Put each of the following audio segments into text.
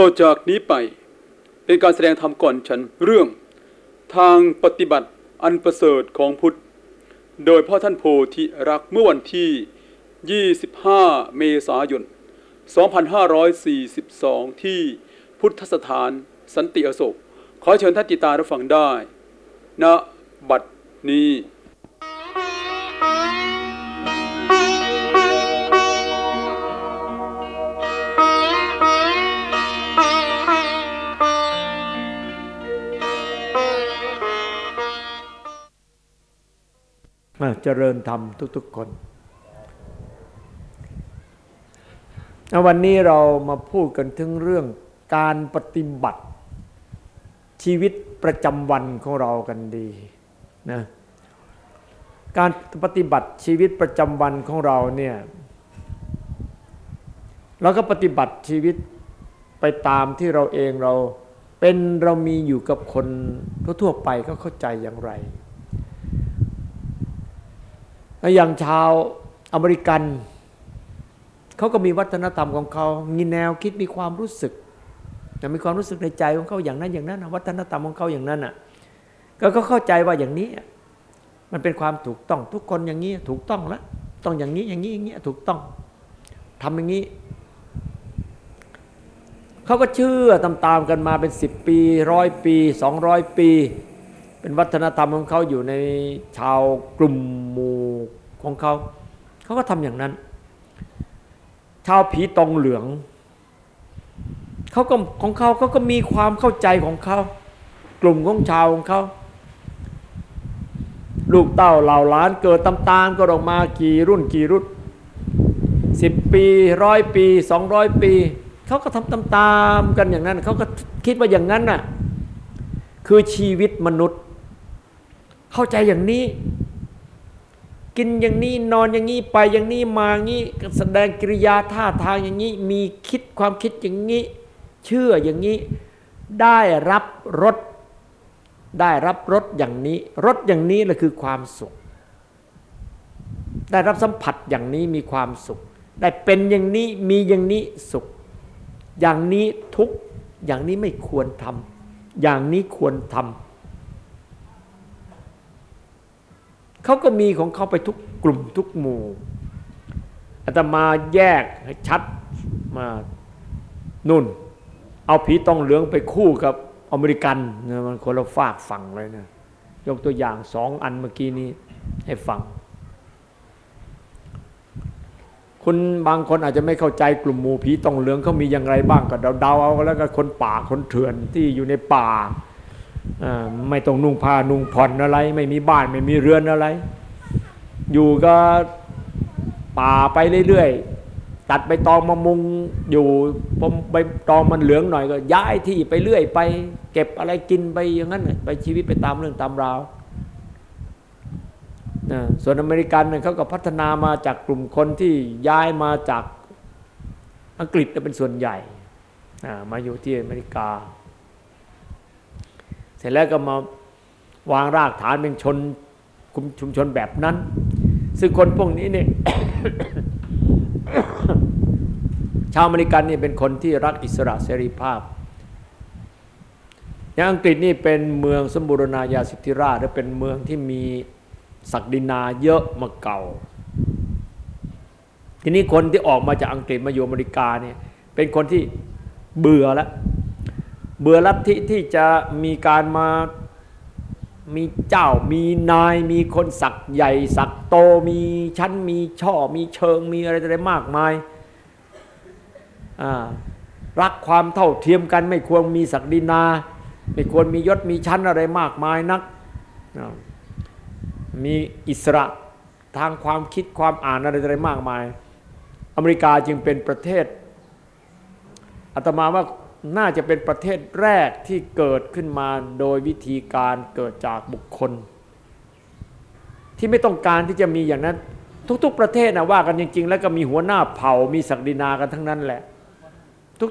ต่อจากนี้ไป เป็นการแสดงธรรมก่อนฉันเรื่อง ทางปฏิบัติอันประเสริฐของพุทธ โดยพ่อท่านโพธิรักเมื่อวันที่ 25 เมษายน 2542 ที่พุทธสถานสันติอโศก ขอเชิญท่านติตารับฟังได้ณบัดนี้ เจริญธรรมทุก ๆ คนวันนี้เรามาพูดกันถึงเรื่องการปฏิบัติชีวิตประจำวันของเรากันดีนะการปฏิบัติชีวิตประจำวันของเราเนี่ยเราก็ปฏิบัติชีวิตไปตามที่เราเองเราเป็นเรามีอยู่กับคนทั่วๆไปก็เข้าใจอย่างไร อย่างชาวอเมริกัน เขาก็มีวัฒนธรรมของเขา มีแนวคิดมีความรู้สึกมีความรู้สึกในใจของเขาอย่างนั้นอย่างนั้นวัฒนธรรมของเขาอย่างนั้นอะก็เข้าใจว่าอย่างนี้ มันเป็นความถูกต้องทุกคนอย่างนี้ถูกต้องแล้วต้องอย่างนี้อย่างนี้อย่างนี้ถูกต้องทำอย่างนี้เขาก็เชื่อตามๆกันมาเป็นสิบปีร้อยปีสองร้อยปี เป็นวัฒนธรรมของเขาอยู่ในชาวกลุ่มหมู่ ของเขา เขาก็ทำอย่างนั้น ชาวผีตองเหลืองเขาก็ของเขาเขาก็มีความเข้าใจของเขา กลุ่มของชาวของเขา ลูกเต้าเหล่าล้านเกิดตามๆก็ออกมากี่รุ่นกี่รุ่นสิบปีร้อยปีสองร้อยปี เขาก็ทำตามๆกันอย่างนั้น เขาก็คิดว่าอย่างนั้นน่ะคือชีวิตมนุษย์ เข้าใจอย่างนี้ กินอย่างนี้นอนอย่างนี้ไปอย่างนี้มาอย่างนี้แสดงกิริยาท่าทางอย่างนี้ มีคิดความคิดอย่างนี้ เชื่ออย่างนี้ ได้รับรสได้รับรสอย่างนี้รสอย่างนี้แหละคือความสุข ได้รับสัมผัสอย่างนี้มีความสุข ได้เป็นอย่างนี้มีอย่างนี้สุข อย่างนี้ทุกอย่างนี้ไม่ควรทำอย่างนี้ควรทำ เขาก็มีของเขาไปทุกกลุ่มทุกหมู่อาตมาแยกให้ชัดมานุ่น เอาผีตองเหลืองไปคู่กับอเมริกันนะมันคนละฝากฝั่งเลยนะยกตัวอย่างสองอันเมื่อกี้นี้ให้ฟัง คุณบางคนอาจจะไม่เข้าใจกลุ่มหมู่ผีตองเหลืองเขามีอย่างไรบ้างก็เดาๆเอาแล้วก็คนป่าคนเถื่อนที่อยู่ในป่า ไม่ต้องนุ่งผ้านุ่งผ่อนอะไร ไม่มีบ้านไม่มีเรือนอะไร อยู่ก็ป่าไปเรื่อยๆตัดใบตองมามุงอยู่พอใบตองมันเหลืองหน่อยก็ย้ายที่ไปเรื่อยไป เก็บอะไรกินไปอย่างนั้นไปชีวิตไปตามเรื่องตามราวส่วนอเมริกันเขาก็พัฒนามาจากกลุ่มคนที่ย้ายมาจากอังกฤษเป็นส่วนใหญ่มาอยู่ที่อเมริกา เสร็จแล้วก็มาวางรากฐานเป็นชนชุมชนแบบนั้น ซึ่งคนพวกนี้เนี่ยชาวอเมริกันนี่เป็นคนที่รักอิสระเสรีภาพอย่างอังกฤษนี่เป็นเมืองสมบูรณาญาสิทธิราชและเป็นเมืองที่มีศักดินาเยอะมาเก่า ทีนี้คนที่ออกมาจากอังกฤษมาอยู่อเมริกาเนี่ยเป็นคนที่เบื่อแล้ว เบื่อลัทธิที่จะมีการมามีเจ้ามีนายมีคนศักใหญ่ศักโตมีชั้นมีช่อมีเชิงมีอะไรอะไรมากมายรักความเท่าเทียมกันไม่ควรมีศักดินา ไม่ควรมียศมีชั้นอะไรมากมายนัก มีอิสระทางความคิดความอ่านอะไรอะไรมากมาย อเมริกาจึงเป็นประเทศอาตมาว่า น่าจะเป็นประเทศแรกที่เกิดขึ้นมาโดยวิธีการเกิดจากบุคคล ที่ไม่ต้องการที่จะมีอย่างนั้น ทุกๆ ประเทศนะว่ากันจริง ๆ แล้วก็มีหัวหน้าเผ่ามีศักดินากันทั้งนั้นแหละ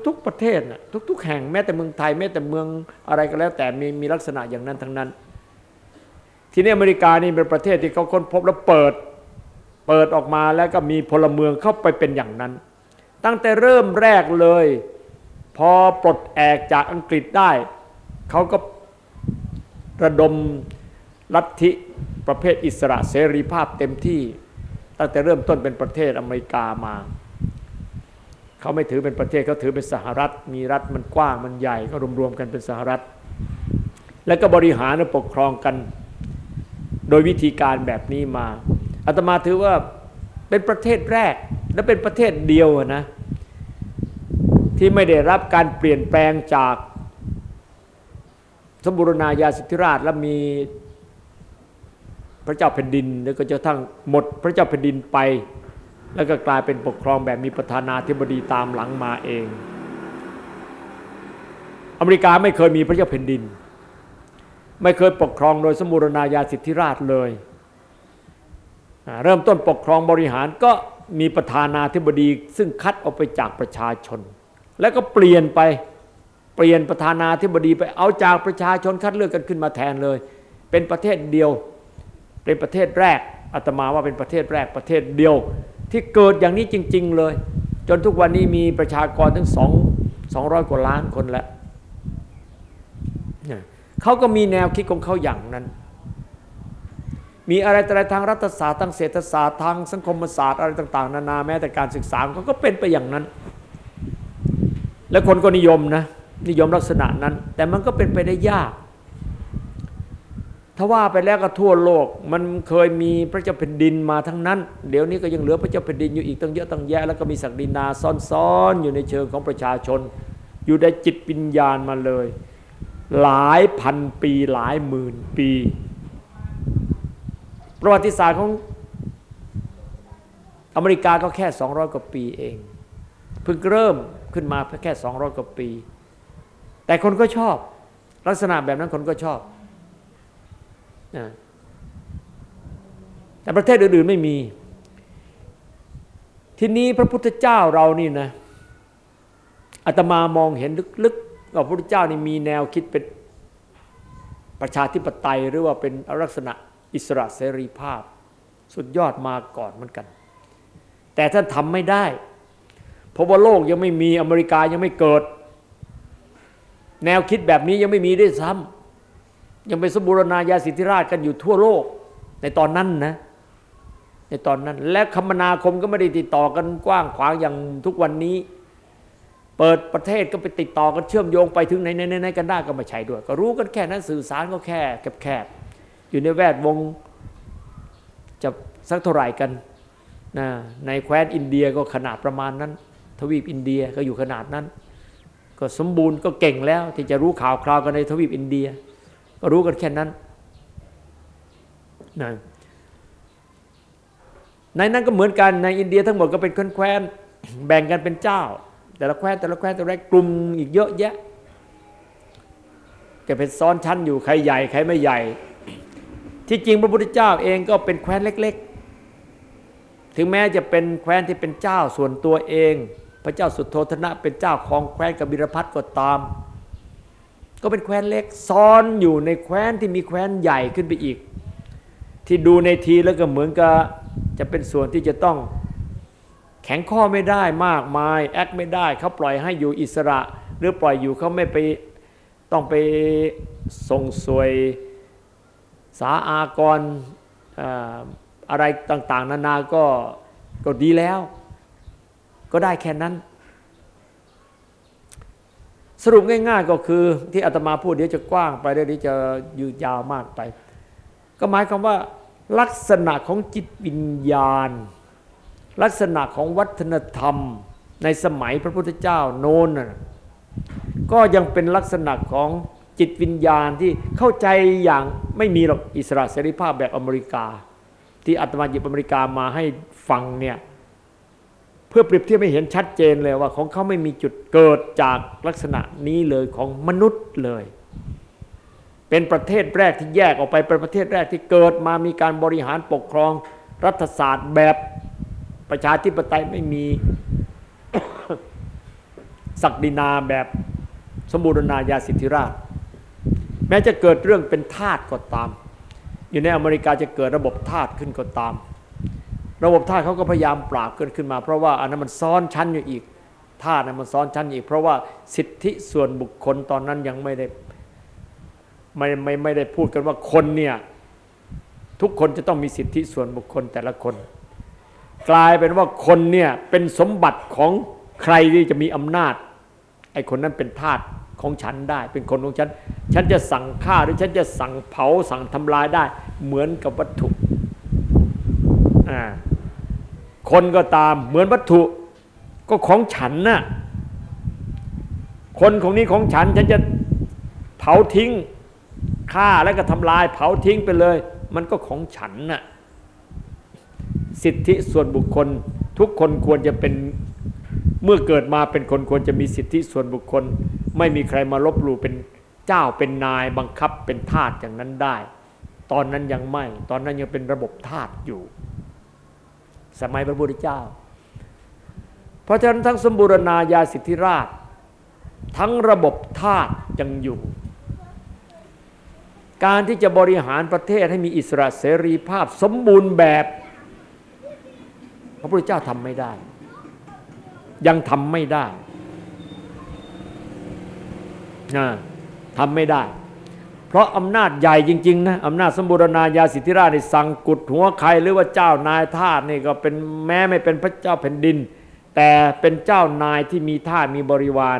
ทุกๆ ประเทศนะทุก ๆ แห่งแม้แต่เมืองไทยแม้แต่เมืองอะไรก็แล้ว แต่มีมีลักษณะอย่างนั้นทั้งนั้น ทีนี้อเมริกานี่เป็นประเทศที่เขาค้นพบแล้วเปิดเปิดออกมาแล้วก็มีพลเมืองเข้าไปเป็นอย่างนั้น ตั้งแต่เริ่มแรกเลย พอปลดแอกจากอังกฤษได้ เขาก็ระดมลัทธิประเภทอิสระเสรีภาพเต็มที่ ตั้งแต่เริ่มต้นเป็นประเทศอเมริกามา เขาไม่ถือเป็นประเทศเขาถือเป็นสหรัฐ มีรัฐมันกว้างมันใหญ่ก็รวมๆกันเป็นสหรัฐ แล้วก็บริหารและปกครองกัน โดยวิธีการแบบนี้มาอาตมาถือว่าเป็นประเทศแรกและเป็นประเทศเดียวนะ ที่ไม่ได้รับการเปลี่ยนแปลงจากสมบูรณาญาสิทธิราชและมีพระเจ้าแผ่นดิน แล้วก็จะทั้งหมดพระเจ้าแผ่นดินไป แล้วก็กลายเป็นปกครองแบบมีประธานาธิบดีตามหลังมาเอง อเมริกาไม่เคยมีพระเจ้าแผ่นดิน ไม่เคยปกครองโดยสมบูรณาญาสิทธิราชเลย เริ่มต้นปกครองบริหารก็มีประธานาธิบดีซึ่งคัดออกไปจากประชาชน แล้วก็เปลี่ยนไปเปลี่ยนประธานาธิบดีไปเอาจากประชาชนคัดเลือกกันขึ้นมาแทนเลย เป็นประเทศเดียว เป็นประเทศแรกอาตมาว่าเป็นประเทศแรกประเทศเดียว ที่เกิดอย่างนี้จริง ๆ เลย จนทุกวันนี้มีประชากรถึงสองสองร้อยกว่าล้านคนแล้วเขาก็มีแนวคิดของเขาอย่างนั้น มีอะไรแต่อะไรทางรัฐศาสตร์ทางเศรษฐศาสตร์ทางสังคมศาสตร์อะไรต่าง ๆ นานาแม้แต่การศึกษาเขาก็เป็นไปอย่างนั้น และคนก็นิยมนะนิยมลักษณะนั้น แต่มันก็เป็นไปได้ยาก ถ้าว่าไปแล้วก็ทั่วโลก มันเคยมีพระเจ้าแผ่นดินมาทั้งนั้น เดี๋ยวนี้ก็ยังเหลือพระเจ้าแผ่นดินอยู่อีกตั้งเยอะตั้งแยะแล้วก็มีศักดินาซ่อนๆอยู่ในเชิงของประชาชน อยู่ในจิตวิญญาณมาเลย หลายพันปีหลายหมื่นปี ประวัติศาสตร์ของอเมริกาก็แค่ 200 กว่าปีเอง เพิ่งเริ่ม ขึ้นมาเพียงแค่200กว่าปี แต่คนก็ชอบ ลักษณะแบบนั้นคนก็ชอบแต่ประเทศอื่นๆไม่มี ทีนี้พระพุทธเจ้าเรานี่นะอาตมามองเห็นลึกๆว่าพระพุทธเจ้านี่มีแนวคิดเป็นประชาธิปไตยหรือว่าเป็นลักษณะอิสระเสรีภาพ สุดยอดมาก่อนเหมือนกัน แต่ท่านทำไม่ได้ เพราะว่าโลกยังไม่มีอเมริกายังไม่เกิด แนวคิดแบบนี้ยังไม่มีด้วยซ้ำยังเป็นสมบูรณาญาสิทธิราชกันอยู่ทั่วโลก ในตอนนั้นนะในตอนนั้น และคมนาคมก็ไม่ได้ติดต่อกันกว้างขวางอย่างทุกวันนี้ เปิดประเทศก็ไปติดต่อกันเชื่อมโยงไปถึงไหนไหนกันได้ก็ไม่ใช่ด้วย ก็รู้กันแค่นั้นสื่อสารก็แค่แคบๆอยู่ในแวดวงจะสักเท่าไหร่กันนะในแคว้นอินเดียก็ขนาดประมาณนั้น ทวีปอินเดียก็อยู่ขนาดนั้น ก็สมบูรณ์ก็เก่งแล้ว ที่จะรู้ข่าวคราวกันในทวีปอินเดีย ก็รู้กันแค่นั้นนะในนั้นก็เหมือนกันในอินเดียทั้งหมดก็เป็นแคว้นแบ่งกันเป็นเจ้า แต่ละแคว้นแต่ละแคว้นแต่ละกลุ่มอีกเยอะแยะจะเป็นซ้อนชั้นอยู่ใครใหญ่ใครไม่ใหญ่ ที่จริงพระพุทธเจ้าเองก็เป็นแคว้นเล็ก ๆ ถึงแม้จะเป็นแคว้นที่เป็นเจ้าส่วนตัวเอง พระเจ้าสุโธธนะ เป็นเจ้าของแคว้นกบิรพัฒก็ตาม ก็เป็นแคว้นเล็กซ้อนอยู่ในแคว้นที่มีแคว้นใหญ่ขึ้นไปอีก ที่ดูในทีแล้วก็เหมือนกับจะเป็นส่วนที่จะต้องแข็งข้อไม่ได้มากมายแอคไม่ได้เขาปล่อยให้อยู่อิสระ หรือปล่อยอยู่เขาไม่ไปต้องไปส่งสวยสาอากรอะไรต่าง ๆ นานาก็ก็ดีแล้ว ก็ได้แค่นั้น สรุปง่าย ๆก็คือที่อาตมาพูดเดี๋ยวจะกว้างไปเดี๋ยวจะยืดยาวมากไป ก็หมายความว่าลักษณะของจิตวิญญาณ ลักษณะของวัฒนธรรมในสมัยพระพุทธเจ้าโน้นก็ยังเป็นลักษณะของจิตวิญญาณที่เข้าใจอย่างไม่มีหรอกอิสระเสรีภาพแบบอเมริกา ที่อาตมาหยิบอเมริกามาให้ฟังเนี่ย พื่อเปรียบเทียบให้เห็นชัดเจนเลยว่าของเขาไม่มีจุดเกิดจากลักษณะนี้เลยของมนุษย์เลย เป็นประเทศแรกที่แยกออกไปเป็นประเทศแรกที่เกิดมามีการบริหารปกครอง รัฐศาสตร์แบบประชาธิปไตยไม่มีศักดินาแบบสมบูรณาญาสิทธิราช แม้จะเกิดเรื่องเป็นทาสก็ตาม อยู่ในอเมริกาจะเกิดระบบทาสขึ้นก็ตาม ระบบท่าเขาก็พยายามปราบเกินขึ้นมา เพราะว่าอันนั้นมันซ้อนชั้นอยู่อีกท่านะมันซ้อนชั้นอีก เพราะว่าสิทธิส่วนบุคคลตอนนั้นยังไม่ได้ไม่ไม่ไม่ได้พูดกันว่าคนเนี่ยทุกคนจะต้องมีสิทธิส่วนบุคคลแต่ละคน กลายเป็นว่าคนเนี่ยเป็นสมบัติของใครที่จะมีอำนาจไอ้คนนั้นเป็นทาสของฉันได้ เป็นคนของฉัน ฉันจะสั่งฆ่าหรือฉันจะสั่งเผาสั่งทำลายได้ เหมือนกับวัตถุอ่า คนก็ตามเหมือนวัตถุก็ของฉันน่ะคนของนี้ของฉันฉันจะเผาทิ้งฆ่าแล้วก็ทำลาย เผาทิ้งไปเลย มันก็ของฉันน่ะสิทธิส่วนบุคคล ทุกคนควรจะเป็นเมื่อเกิดมาเป็นคนควรจะมีสิทธิส่วนบุคคล ไม่มีใครมาลบหลู่เป็นเจ้าเป็นนายบังคับเป็นทาสอย่างนั้นได้ ตอนนั้นยังไม่ ตอนนั้นยังเป็นระบบทาสอยู่ สมัยพระพุทธเจ้า เพราะฉะนั้นทั้งสมบูรณาญาสิทธิราช ทั้งระบบทาสยังอยู่ การที่จะบริหารประเทศให้มีอิสระเสรีภาพสมบูรณ์แบบ พระพุทธเจ้าทำไม่ได้ ยังทำไม่ได้นะทำไม่ได้ เพราะอำนาจใหญ่จริงๆนะอำนาจสมบูรณาญาสิทธิราชในสั่งกุดหัวใครหรือว่าเจ้านายทาสนี่ก็เป็นแม้ไม่เป็นพระเจ้าแผ่นดิน แต่เป็นเจ้านายที่มีทาสมีบริวาร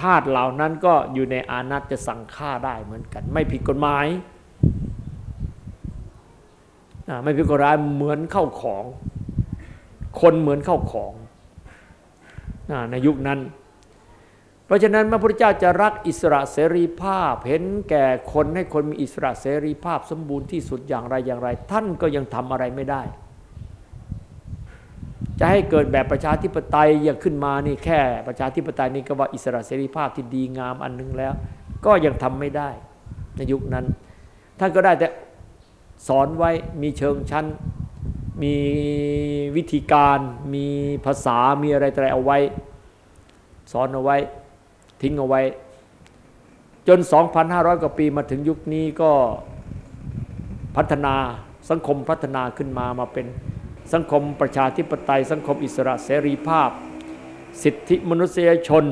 ทาสเหล่านั้นก็อยู่ในอานัตจะสั่งฆ่าได้เหมือนกัน ไม่ผิดกฎหมายไม่ผิดกฎหมายเหมือนเข้าของ คนเหมือนเข้าของในยุคนั้น เพราะฉะนั้นพระพุทธเจ้าจะรักอิสระเสรีภาพ เห็นแก่คนให้คนมีอิสระเสรีภาพสมบูรณ์ที่สุดอย่างไรอย่างไร ท่านก็ยังทำอะไรไม่ได้ จะให้เกิดแบบประชาธิปไตยอยังขึ้นมานี่แค่ประชาธิปไตยนี่ก็ว่าอิสระเสรีภาพที่ดีงามอันนึงแล้ว ก็ยังทำไม่ได้ ในยุคนั้น ท่านก็ได้แต่สอนไว้มีเชิงชั้น มีวิธีการ มีภาษามีอะไรอะไรเอาไว้ สอนเอาไว้ ทิ้งเอาไว้ จน 2,500 กว่าปีมาถึงยุคนี้ก็พัฒนาสังคมพัฒนาขึ้นมามาเป็นสังคมประชาธิปไตย สังคมอิสระเสรีภาพ สิทธิมนุษยชน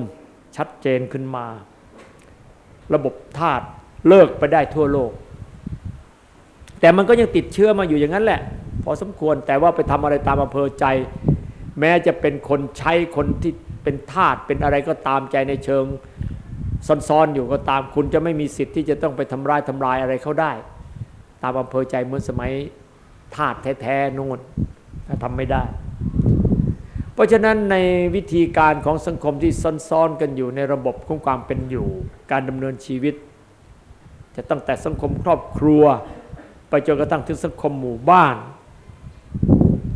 ชัดเจนขึ้นมา ระบบทาสเลิกไปได้ทั่วโลก แต่มันก็ยังติดเชื้อมาอยู่อย่างนั้นแหละ พอสมควรแต่ว่าไปทำอะไรตามอำเภอใจ แม้จะเป็นคนใช้คนที่ เป็นทาสเป็นอะไรก็ตามใจในเชิงซ้อนๆอยู่ก็ตามคุณจะไม่มีสิทธิ์ที่จะต้องไปทำร้ายทำลายอะไรเขาได้ ตามอำเภอใจเหมือนสมัยทาสแท้ๆนู่นทำไม่ได้ เพราะฉะนั้นในวิธีการของสังคมที่ซ้อนๆกันอยู่ในระบบของความเป็นอยู่ การดำเนินชีวิต จะตั้งแต่สังคมครอบครัว ไปจนกระทั่งถึงสังคมหมู่บ้าน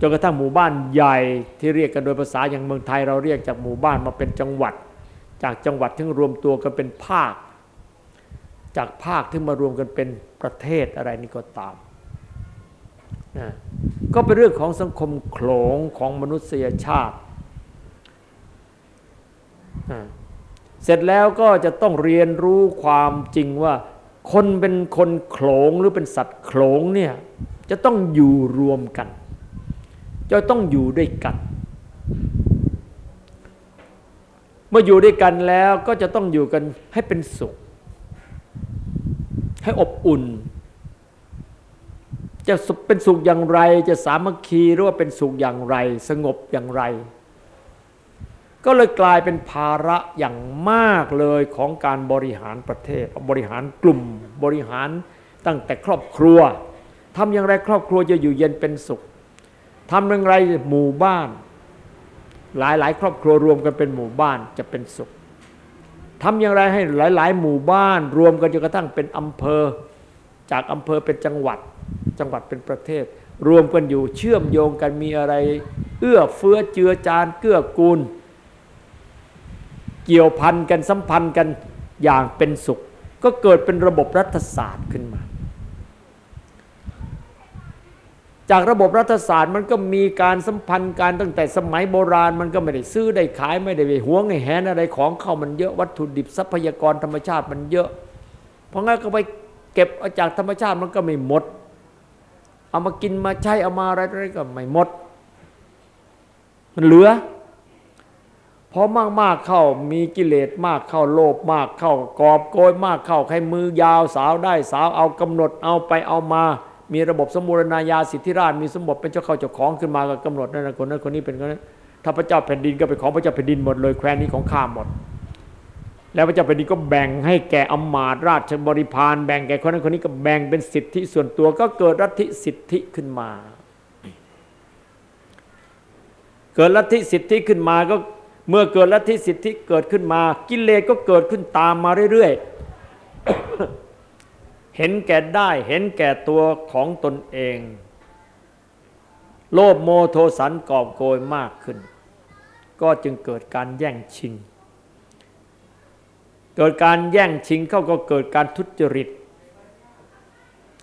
จนกระทั่งหมู่บ้านใหญ่ที่เรียกกันโดยภาษาอย่างเมืองไทยเราเรียกจากหมู่บ้านมาเป็นจังหวัด จากจังหวัดถึงรวมตัวกันเป็นภาค จากภาคถึงมารวมกันเป็นประเทศอะไรนี่ก็ตามนะก็เป็นเรื่องของสังคมโขลงของมนุษยชาติ เสร็จแล้วก็จะต้องเรียนรู้ความจริงว่า คนเป็นคนโขลงหรือเป็นสัตว์โขลงเนี่ยจะต้องอยู่รวมกัน จะต้องอยู่ด้วยกัน เมื่ออยู่ด้วยกันแล้วก็จะต้องอยู่กันให้เป็นสุข ให้อบอุ่น จะเป็นสุขอย่างไร จะสามัคคีหรือว่าเป็นสุขอย่างไร สงบอย่างไร ก็เลยกลายเป็นภาระอย่างมากเลยของการบริหารประเทศ บริหารกลุ่มบริหารตั้งแต่ครอบครัวทำอย่างไรครอบครัวจะอยู่เย็นเป็นสุข ทำอย่างไรหมู่บ้าน หลายหลายครอบครัวรวมกันเป็นหมู่บ้านจะเป็นสุขทำอย่างไรให้หลายหลายหมู่บ้าน รวมกันจนกระทั่งเป็นอำเภอ จากอำเภอเป็นจังหวัด จังหวัดเป็นประเทศ รวมกันอยู่เชื่อมโยงกันมีอะไร เอื้อเฟื้อเจือจานเกื้อกูล เกี่ยวพันกันสัมพันธ์กันอย่างเป็นสุข ก็เกิดเป็นระบบรัฐศาสตร์ขึ้นมา จากระบบรัฐศาสตร์มันก็มีการสัมพันธ์การตั้งแต่สมัยโบราณ มันก็ไม่ได้ซื้อได้ขายไม่ได้ไปหวงไอ้แหนอะไรของเข้ามันเยอะวัตถุดิบทรัพยากรธรรมชาติมันเยอะ เพราะงั้นก็ไปเก็บเอาจากธรรมชาติมันก็ไม่หมด เอามากินมาใช้เอามาอะไรอะไรก็ไม่หมด มันเหลือพอมากๆเข้ามีกิเลสมากเข้าโลภมากเข้ากอบโกยมากเข้าใครมือยาวสาวได้สาวเอากำหนดเอาไปเอามา มีระบบสมุรณาญาสิทธิราชมีสมบัติเป็นเจ้าเข้าเจ้าของขึ้นมาก็กำหนดนั่นคนนั้นคนนี้เป็นคนนั้นถ้าพระเจ้าแผ่นดินก็เป็นของพระเจ้าแผ่นดินหมดเลยแคว้นนี้ของข้าหมด แล้วพระเจ้าแผ่นดินก็แบ่งให้แก่อมาตราชบริพารแบ่งแก่คนนั้นคนนี้ก็แบ่งเป็นสิทธิส่วนตัวก็เกิดรัฐิสิทธิขึ้นมา เกิดลัทธิสิทธิขึ้นมาก็เมื่อเกิดลัทธิสิทธิเกิดขึ้นมา กิเลสก็เกิดขึ้นตามมาเรื่อยๆ เห็นแก่ได้เห็นแก่ตัวของตนเอง โลภโมโทสันกอบโกยมากขึ้น ก็จึงเกิดการแย่งชิง เกิดการแย่งชิงเข้าก็เกิดการทุจริต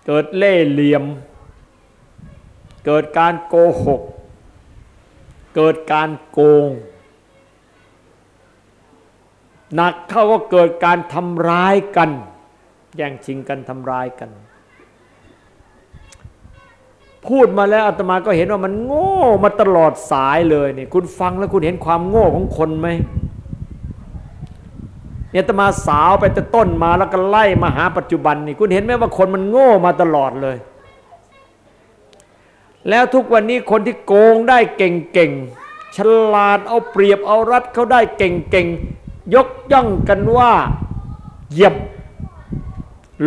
เกิดเล่เหลี่ยม เกิดการโกหก เกิดการโกงหนักเข้าก็เกิดการทำร้ายกัน แย่งชิงกันทำร้ายกัน พูดมาแล้วอาตมาก็เห็นว่ามันโง่มาตลอดสายเลยเนี่ยคุณฟังแล้วคุณเห็นความโง่ของคนไหมเนี่ยอาตมาสาวไปแต่ต้นมาแล้วก็ไล่มาหาปัจจุบันนี่คุณเห็นไหมว่าคนมันโง่มาตลอดเลย แล้วทุกวันนี้คนที่โกงได้เก่งๆฉลาดเอาเปรียบเอารัดเขาได้เก่งๆยกย่องกันว่าเยี่ยม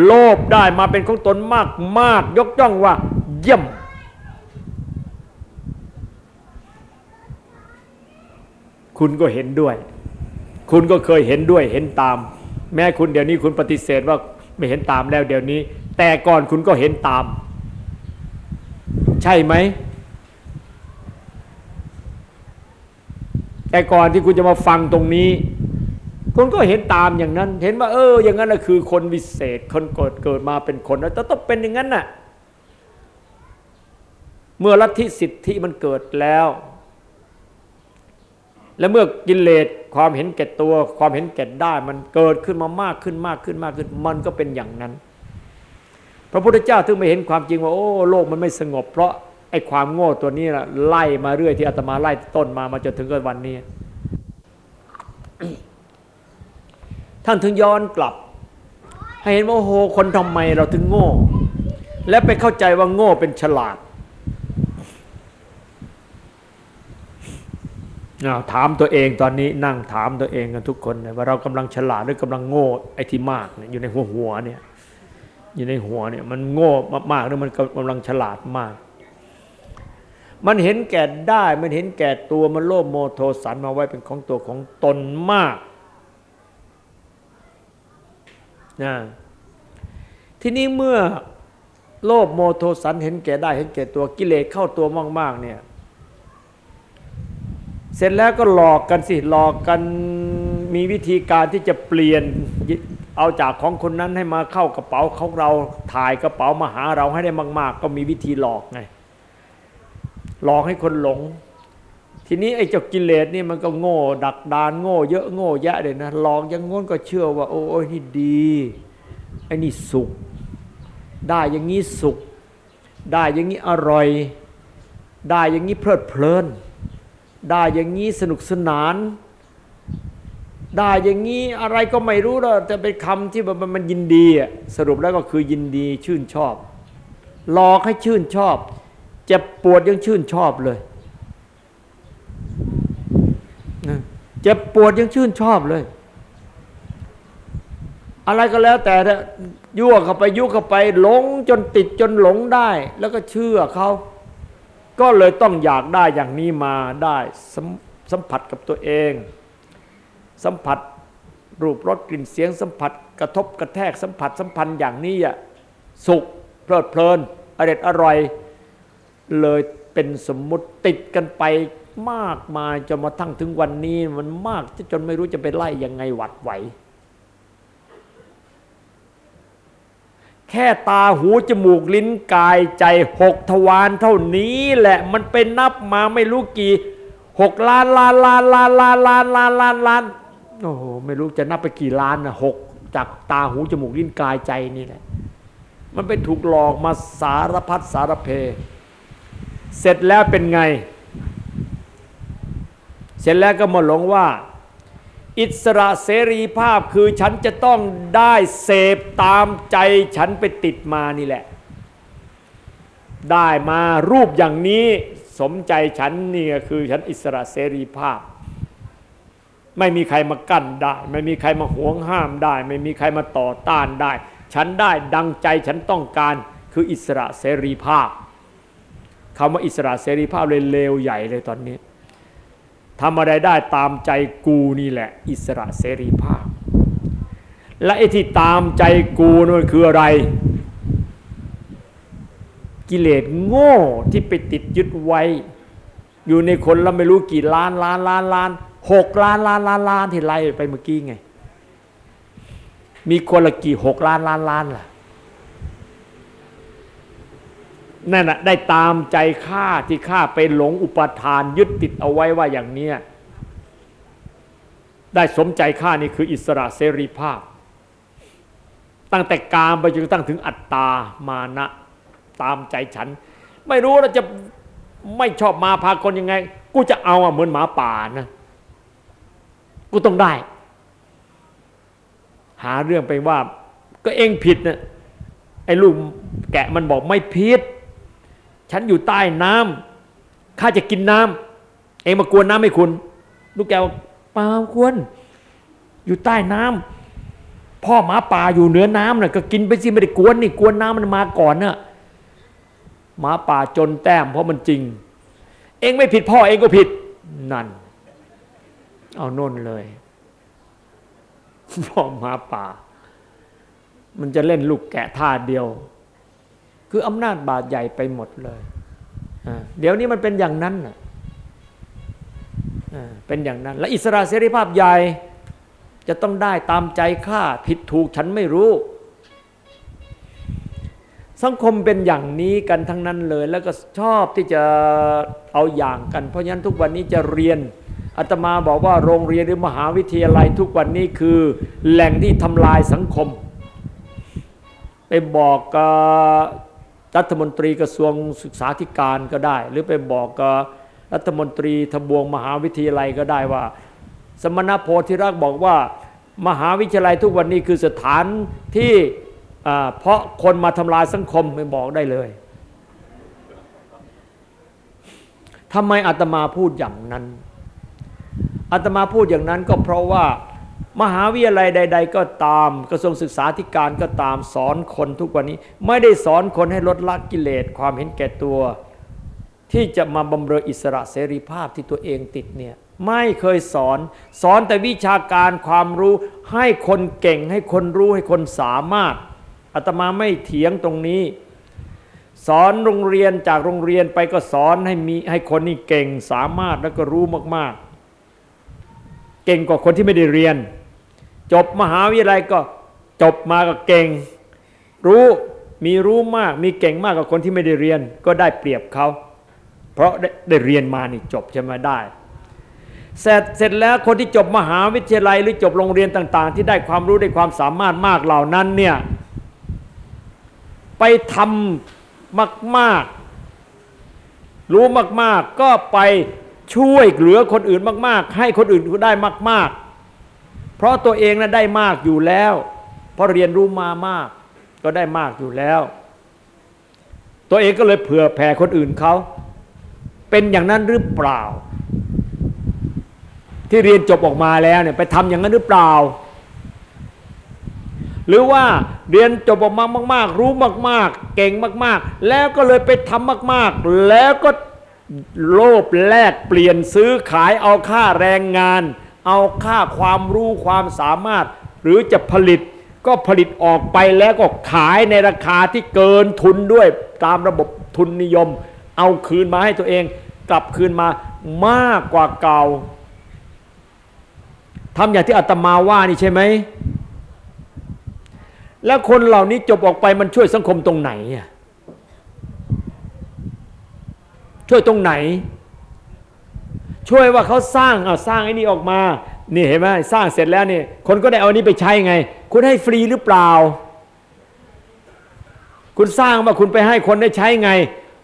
โลภได้มาเป็นของตนมากมากยกย่องว่า เยี่ยม คุณก็เห็นด้วย คุณก็เคยเห็นด้วยเห็นตาม แม้คุณเดี๋ยวนี้คุณปฏิเสธว่าไม่เห็นตามแล้วเดี๋ยวนี้ แต่ก่อนคุณก็เห็นตาม ใช่ไหมแต่ก่อนที่คุณจะมาฟังตรงนี้ คุณก็เห็นตามอย่างนั้น เห็นว่าเออ อย่างนั้นนะคือคนวิเศษ คนเกิดเกิดมาเป็นคนแล้วต้องเป็นอย่างนั้นน่ะ เมื่อลัทธิสิทธิมันเกิดแล้ว และเมื่อกิเลสความเห็นแก่ตัว ความเห็นแก่ได้ มันเกิดขึ้นมามากขึ้นมากขึ้นมากขึ้น มันก็เป็นอย่างนั้น พระพุทธเจ้าถึงไม่เห็นความจริงว่า โอ้โลกมันไม่สงบ เพราะไอ้ความโง่ตัวนี้ละไล่มาเรื่อยที่อาตมาไล่ต้นมามาจนถึงกวันนี้ ท่านถึงย้อนกลับ ให้เห็นว่าโอ้โหคนทำไมเราถึงโง่ และไปเข้าใจว่าโง่เป็นฉลาดอ้าถามตัวเองตอนนี้นั่งถามตัวเองกันทุกคนเลยว่าเรากำลังฉลาดหรือกำลังโง่ไอ้ที่มากเนี่ยอยู่ในหัวหัวเนี่ยอยู่ในหัวเนี่ยมันโง่มากๆหรือมันกำลังฉลาดมาก มันเห็นแก่ได้มันเห็นแก่ตัวมันโลภโมโทสันมาไว้เป็นของตัวของตนมาก นะทีนี้เมื่อโลภโมโทสันเห็นแก่ได้เห็นแก่ตัวกิเลสเข้าตัวมาก ๆ เนี่ย เสร็จแล้วก็หลอกกันสิหลอกกันมีวิธีการที่จะเปลี่ยนเอาจากของคนนั้นให้มาเข้ากระเป๋าของเราถ่ายกระเป๋ามาหาเราให้ได้มาก ๆ ก็มีวิธีหลอกไงหลอกให้คนหลง ทีนี้ไอ้เจ้ากิเลสนี่มันก็โง่ ดักดานโง่ เยอะโง่แยะเลยนะลอกยังง้นก็เชื่อว่า โอ้ยนี่ดีไอ้นี่สุข ได้อย่างนี้สุข ได้อย่างนี้อร่อย ได้อย่างนี้เพลิดเพลิน ได้อย่างนี้สนุกสนาน ได้อย่างนี้อะไรก็ไม่รู้แล้วแต่เป็นคำที่มันมันยินดีสรุปแล้วก็คือยินดีชื่นชอบหลอกให้ชื่นชอบเจ็บปวดยังชื่นชอบเลย เจ็บปวดยังชื่นชอบเลย อะไรก็แล้วแต่ยั่วเข้าไปยุ่เข้าไปหลงจนติดจนหลงได้ แล้วก็เชื่อเขาก็เลยต้องอยากได้อย่างนี้มาได้สสัมผัสกับตัวเอง สัมผัสรูปรสกลิ่นเสียงสัมผัส กระทบกระแทกสัมผัสสัมพันธ์อย่างนี้อะสุขเพลิดเพลินอร่อยอร่อยเลยเป็นสมมุติติดกันไป มากมายจนมาทั้งถึงวันนี้ มันมากจนไม่รู้จะไปไล่ยังไงหวัดไหว แค่ตาหูจมูกลิ้นกายใจหกทวารเท่านี้แหละมันเป็นนับมาไม่รู้กี่หกล้านล้านล้านล้านล้านล้านล้านล้านล้านโอ้โหไม่รู้จะนับไปกี่ล้านนะหกจากตาหูจมูกลิ้นกายใจนี่แหละ มันไปถูกหลอกมาสารพัดสารเพ เสร็จแล้วเป็นไง เสร็จแล้วก็มาหลงว่า อิสระเสรีภาพคือฉันจะต้องได้เสพตามใจฉันไปติดมานี่แหละ ได้มารูปอย่างนี้สมใจฉันนี่คือฉันอิสระเสรีภาพ ไม่มีใครมากั้นได้ ไม่มีใครมาหวงห้ามได้ ไม่มีใครมาต่อต้านได้ ฉันได้ดังใจฉันต้องการคืออิสระเสรีภาพคำว่าอิสระเสรีภาพเลยเลวใหญ่เลยตอนนี้ ทำอะไรได้ตามใจกูนี่แหละ อิสระเสรีภาพ และไอ้ที่ตามใจกูนั่นคืออะไร กิเลสโง่ที่ไปติดยึดไว้ อยู่ในคนเราไม่รู้กี่ล้านล้านล้านล้านหกล้านล้านล้านล้านที่ไล่ไปเมื่อกี้ไง มีคนละกี่หกล้านล้านล้านล่ะ นั่นน่ะได้ตามใจข้าที่ข้าไปหลงอุปทานยึดติดเอาไว้ว่าอย่างเนี้ยได้สมใจข้านี่คืออิสระเสรีภาพ ตั้งแต่กามไปจนตั้งถึงอัตตามานะ ตามใจฉัน ไม่รู้เราจะไม่ชอบมาพากลยังไง กูจะเอาอะเหมือนหมาป่านะ กูต้องได้ หาเรื่องไปว่า ก็เองผิดนะไอ้ลูกแกะมันบอกไม่ผิด ฉันอยู่ใต้น้ำข้าจะกินน้ำเองมากวนน้ำไม่คุณ ลูกแก้วเปล่าควร อยู่ใต้น้ำพ่อหมาป่าอยู่เหนือน้ำน่ะก็กินไปสิไม่ได้กวนนี่กวนน้ำมันมาก่อนน่ะหมาป่าจนแต้มเพราะมันจริง เองไม่ผิดพ่อเองก็ผิดนั่น เอาโน่นเลยพ่อหมาป่า มันจะเล่นลูกแกะท่าเดียว คืออำนาจบาดใหญ่ไปหมดเลย เดี๋ยวนี้มันเป็นอย่างนั้นเป็นอย่างนั้น และอิสระเสรีภาพใหญ่จะต้องได้ตามใจข้าผิดถูกฉันไม่รู้ สังคมเป็นอย่างนี้กันทั้งนั้นเลย แล้วก็ชอบที่จะเอาอย่างกัน เพราะฉะนั้นทุกวันนี้จะเรียนอาตมาบอกว่าโรงเรียนหรือมหาวิทยาลัยทุกวันนี้คือแหล่งที่ทำลายสังคม ไปบอก รัฐมนตรีกระทรวงศึกษาธิการก็ได้ หรือไปบอกกับรัฐมนตรีทบวงมหาวิทยาลัยก็ได้ว่า สมณโพธิรักบอกว่า มหาวิทยาลัยทุกวันนี้คือสถานที่เพราะคนมาทำลายสังคมไม่บอกได้เลยทำไมอาตมาพูดอย่างนั้นอาตมาพูดอย่างนั้นก็เพราะว่า มหาวิทยาลัยใด ๆ ก็ตาม กระทรวงศึกษาธิการก็ตามสอนคนทุกวันนี้ ไม่ได้สอนคนให้ลดละกิเลสความเห็นแก่ตัว ที่จะมาบำเรออิสระเสรีภาพที่ตัวเองติดเนี่ยไม่เคยสอน สอนแต่วิชาการความรู้ให้คนเก่งให้คนรู้ให้คนสามารถอาตมาไม่เถียงตรงนี้ สอนโรงเรียนจากโรงเรียนไปก็สอนให้มีให้คนนี่เก่งสามารถแล้วก็รู้มาก ๆ เก่งกว่าคนที่ไม่ได้เรียน จบมหาวิทยาลัยก็จบมาก็เก่ง รู้มีรู้มากมีเก่งมากกว่าคนที่ไม่ได้เรียนก็ได้เปรียบเขา เพราะได้ไดเรียนมานี่จบใช่ไหมได้เสร็จเสร็จแล้วคนที่จบมหาวิทยาลัยหรือจบโรงเรียนต่าง ๆ ที่ได้ความรู้ได้ความสามารถมากเหล่านั้นเนี่ยไปทำมากๆ รู้มากๆ ก็ไปช่วยเหลือคนอื่นมาก ๆ ให้คนอื่นได้มาก ๆ เพราะตัวเองนะ่ะได้มากอยู่แล้ว เพราะเรียนรู้มามาก ก็ได้มากอยู่แล้ว ตัวเองก็เลยเผื่อแผ่คนอื่นเขา เป็นอย่างนั้นหรือเปล่า ที่เรียนจบออกมาแล้วเนี่ยไปทำอย่างนั้นหรือเปล่า หรือว่าเรียนจบออกมามาก ๆ รู้มาก ๆ เก่งมาก ๆ แล้วก็เลยไปทำมาก ๆ แล้วก็โลภแลกเปลี่ยนซื้อขายเอาค่าแรงงาน เอาค่าความรู้ความสามารถ หรือจะผลิตก็ผลิตออกไปแล้วก็ขายในราคาที่เกินทุนด้วยตามระบบทุนนิยม เอาคืนมาให้ตัวเอง กลับคืนมามากกว่าเก่าทำอย่างที่อาตมาว่านี่ใช่ไหม แล้วคนเหล่านี้จบออกไปมันช่วยสังคมตรงไหนอะช่วยตรงไหน ช่วยว่าเขาสร้างเอาสร้างไอ้นี่ออกมา นี่เห็นไหมสร้างเสร็จแล้วนี่คนก็ได้เอานี้ไปใช้ไง คุณให้ฟรีหรือเปล่า คุณสร้างมาคุณไปให้คนได้ใช้ไง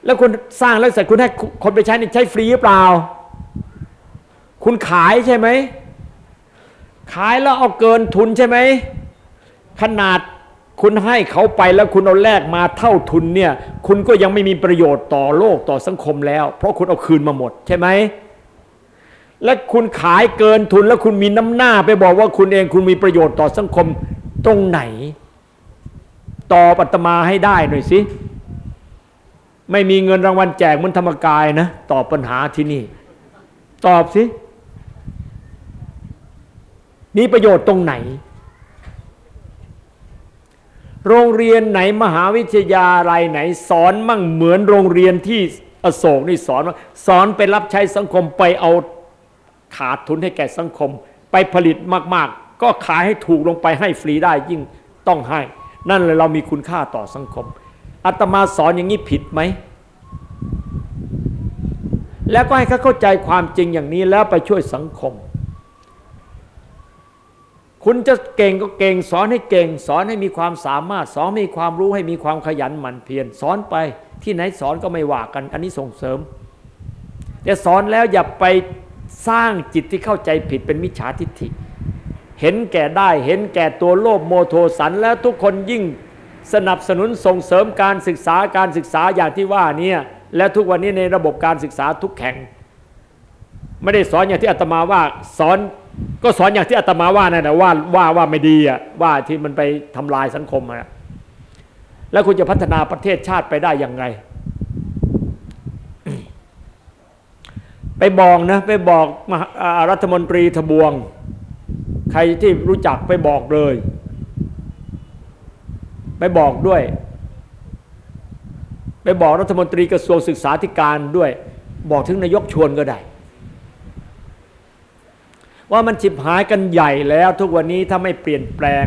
แล้วคุณสร้างแล้วเสร็จคุณให้คนไปใช้นี่ใช้ฟรีหรือเปล่า คุณขายใช่ไหมขายแล้วเอาเกินทุนใช่ไหมขนาดคุณให้เขาไปแล้วคุณเอาแลกมาเท่าทุนเนี่ย คุณก็ยังไม่มีประโยชน์ต่อโลกต่อสังคมแล้ว เพราะคุณเอาคืนมาหมดใช่ไหม และคุณขายเกินทุนแล้วคุณมีน้ำหน้าไปบอกว่าคุณเองคุณมีประโยชน์ต่อสังคมตรงไหน ตอบอาตมาให้ได้หน่อยสิ ไม่มีเงินรางวัลแจกมันธรรมกายนะ ตอบปัญหาที่นี่ ตอบสิมีประโยชน์ตรงไหน โรงเรียนไหนมหาวิทยาลัยไหน สอนมั่งเหมือนโรงเรียนที่อโศกนี่สอนว่าสอนไปรับใช้สังคมไปเอา ขาดทุนให้แก่สังคม ไปผลิตมากๆ ก็ขายให้ถูกลงไปให้ฟรีได้ยิ่งต้องให้ นั่นเลยเรามีคุณค่าต่อสังคมอาตมาสอนอย่างนี้ผิดไหม แล้วก็ให้เขาเข้าใจความจริงอย่างนี้แล้วไปช่วยสังคม คุณจะเก่งก็เก่ง สอนให้เก่ง สอนให้มีความสามารถ สอนให้มีความรู้ให้มีความขยันหมั่นเพียรสอนไปที่ไหนสอนก็ไม่ว่ากัน อันนี้ส่งเสริม แต่สอนแล้วอย่าไป สร้างจิตที่เข้าใจผิดเป็นมิจฉาทิฏฐิ เห็นแก่ได้เห็นแก่ตัวโลภโมโทสัน แล้วทุกคนยิ่งสนับสนุนส่งเสริมการศึกษาการศึกษาอย่างที่ว่านี่และทุกวันนี้ในระบบการศึกษาทุกแห่งไม่ได้สอนอย่างที่อาตมาว่าสอนก็สอนอย่างที่อาตมาว่านั่นแหละว่าว่าว่าไม่ดีอะว่าที่มันไปทำลายสังคมอะแล้วคุณจะพัฒนาประเทศชาติไปได้อย่างไร ไป บอกนะไปบอกรัฐมนตรีทบวง ใครที่รู้จักไปบอกเลย ไปบอกด้วย ไปบอกรัฐมนตรีกระทรวงศึกษาธิการด้วย บอกถึงนายกชวนก็ได้ ว่ามันฉิบหายกันใหญ่แล้วทุกวันนี้ถ้าไม่เปลี่ยนแปลง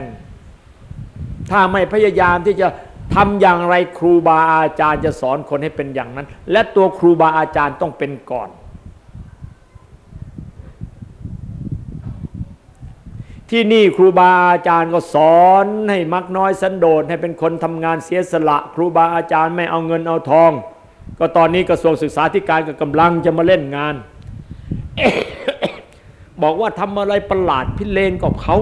ถ้าไม่พยายามที่จะทำอย่างไรครูบาอาจารย์จะสอนคนให้เป็นอย่างนั้น และตัวครูบาอาจารย์ต้องเป็นก่อน ที่นี่ครูบาอาจารย์ก็สอนให้มักน้อยสันโดษให้เป็นคนทำงานเสียสละ ครูบาอาจารย์ไม่เอาเงินเอาทอง ก็ตอนนี้กระทรวงศึกษาธิการก็กำลังจะมาเล่นงาน บอกว่าทำอะไรประหลาดพิเรนกับเขา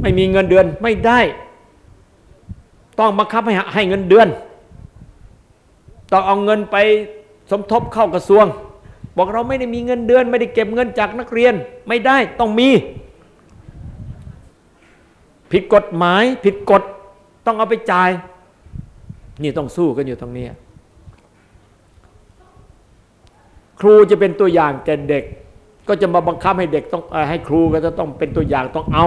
ไม่มีเงินเดือนไม่ได้ ต้องบังคับให้ให้เงินเดือน ต้องเอาเงินไปสมทบเข้ากระทรวง บอกเราไม่ได้มีเงินเดือน ไม่ได้เก็บเงินจากนักเรียนไม่ได้ต้องมี ผิดกฎหมายผิดกฎต้องเอาไปจ่าย นี่ต้องสู้กันอยู่ตรงนี้ ครูจะเป็นตัวอย่างแก่เด็ก ก็จะมาบังคับให้เด็กต้องให้ครูก็จะต้องเป็นตัวอย่างต้องเอา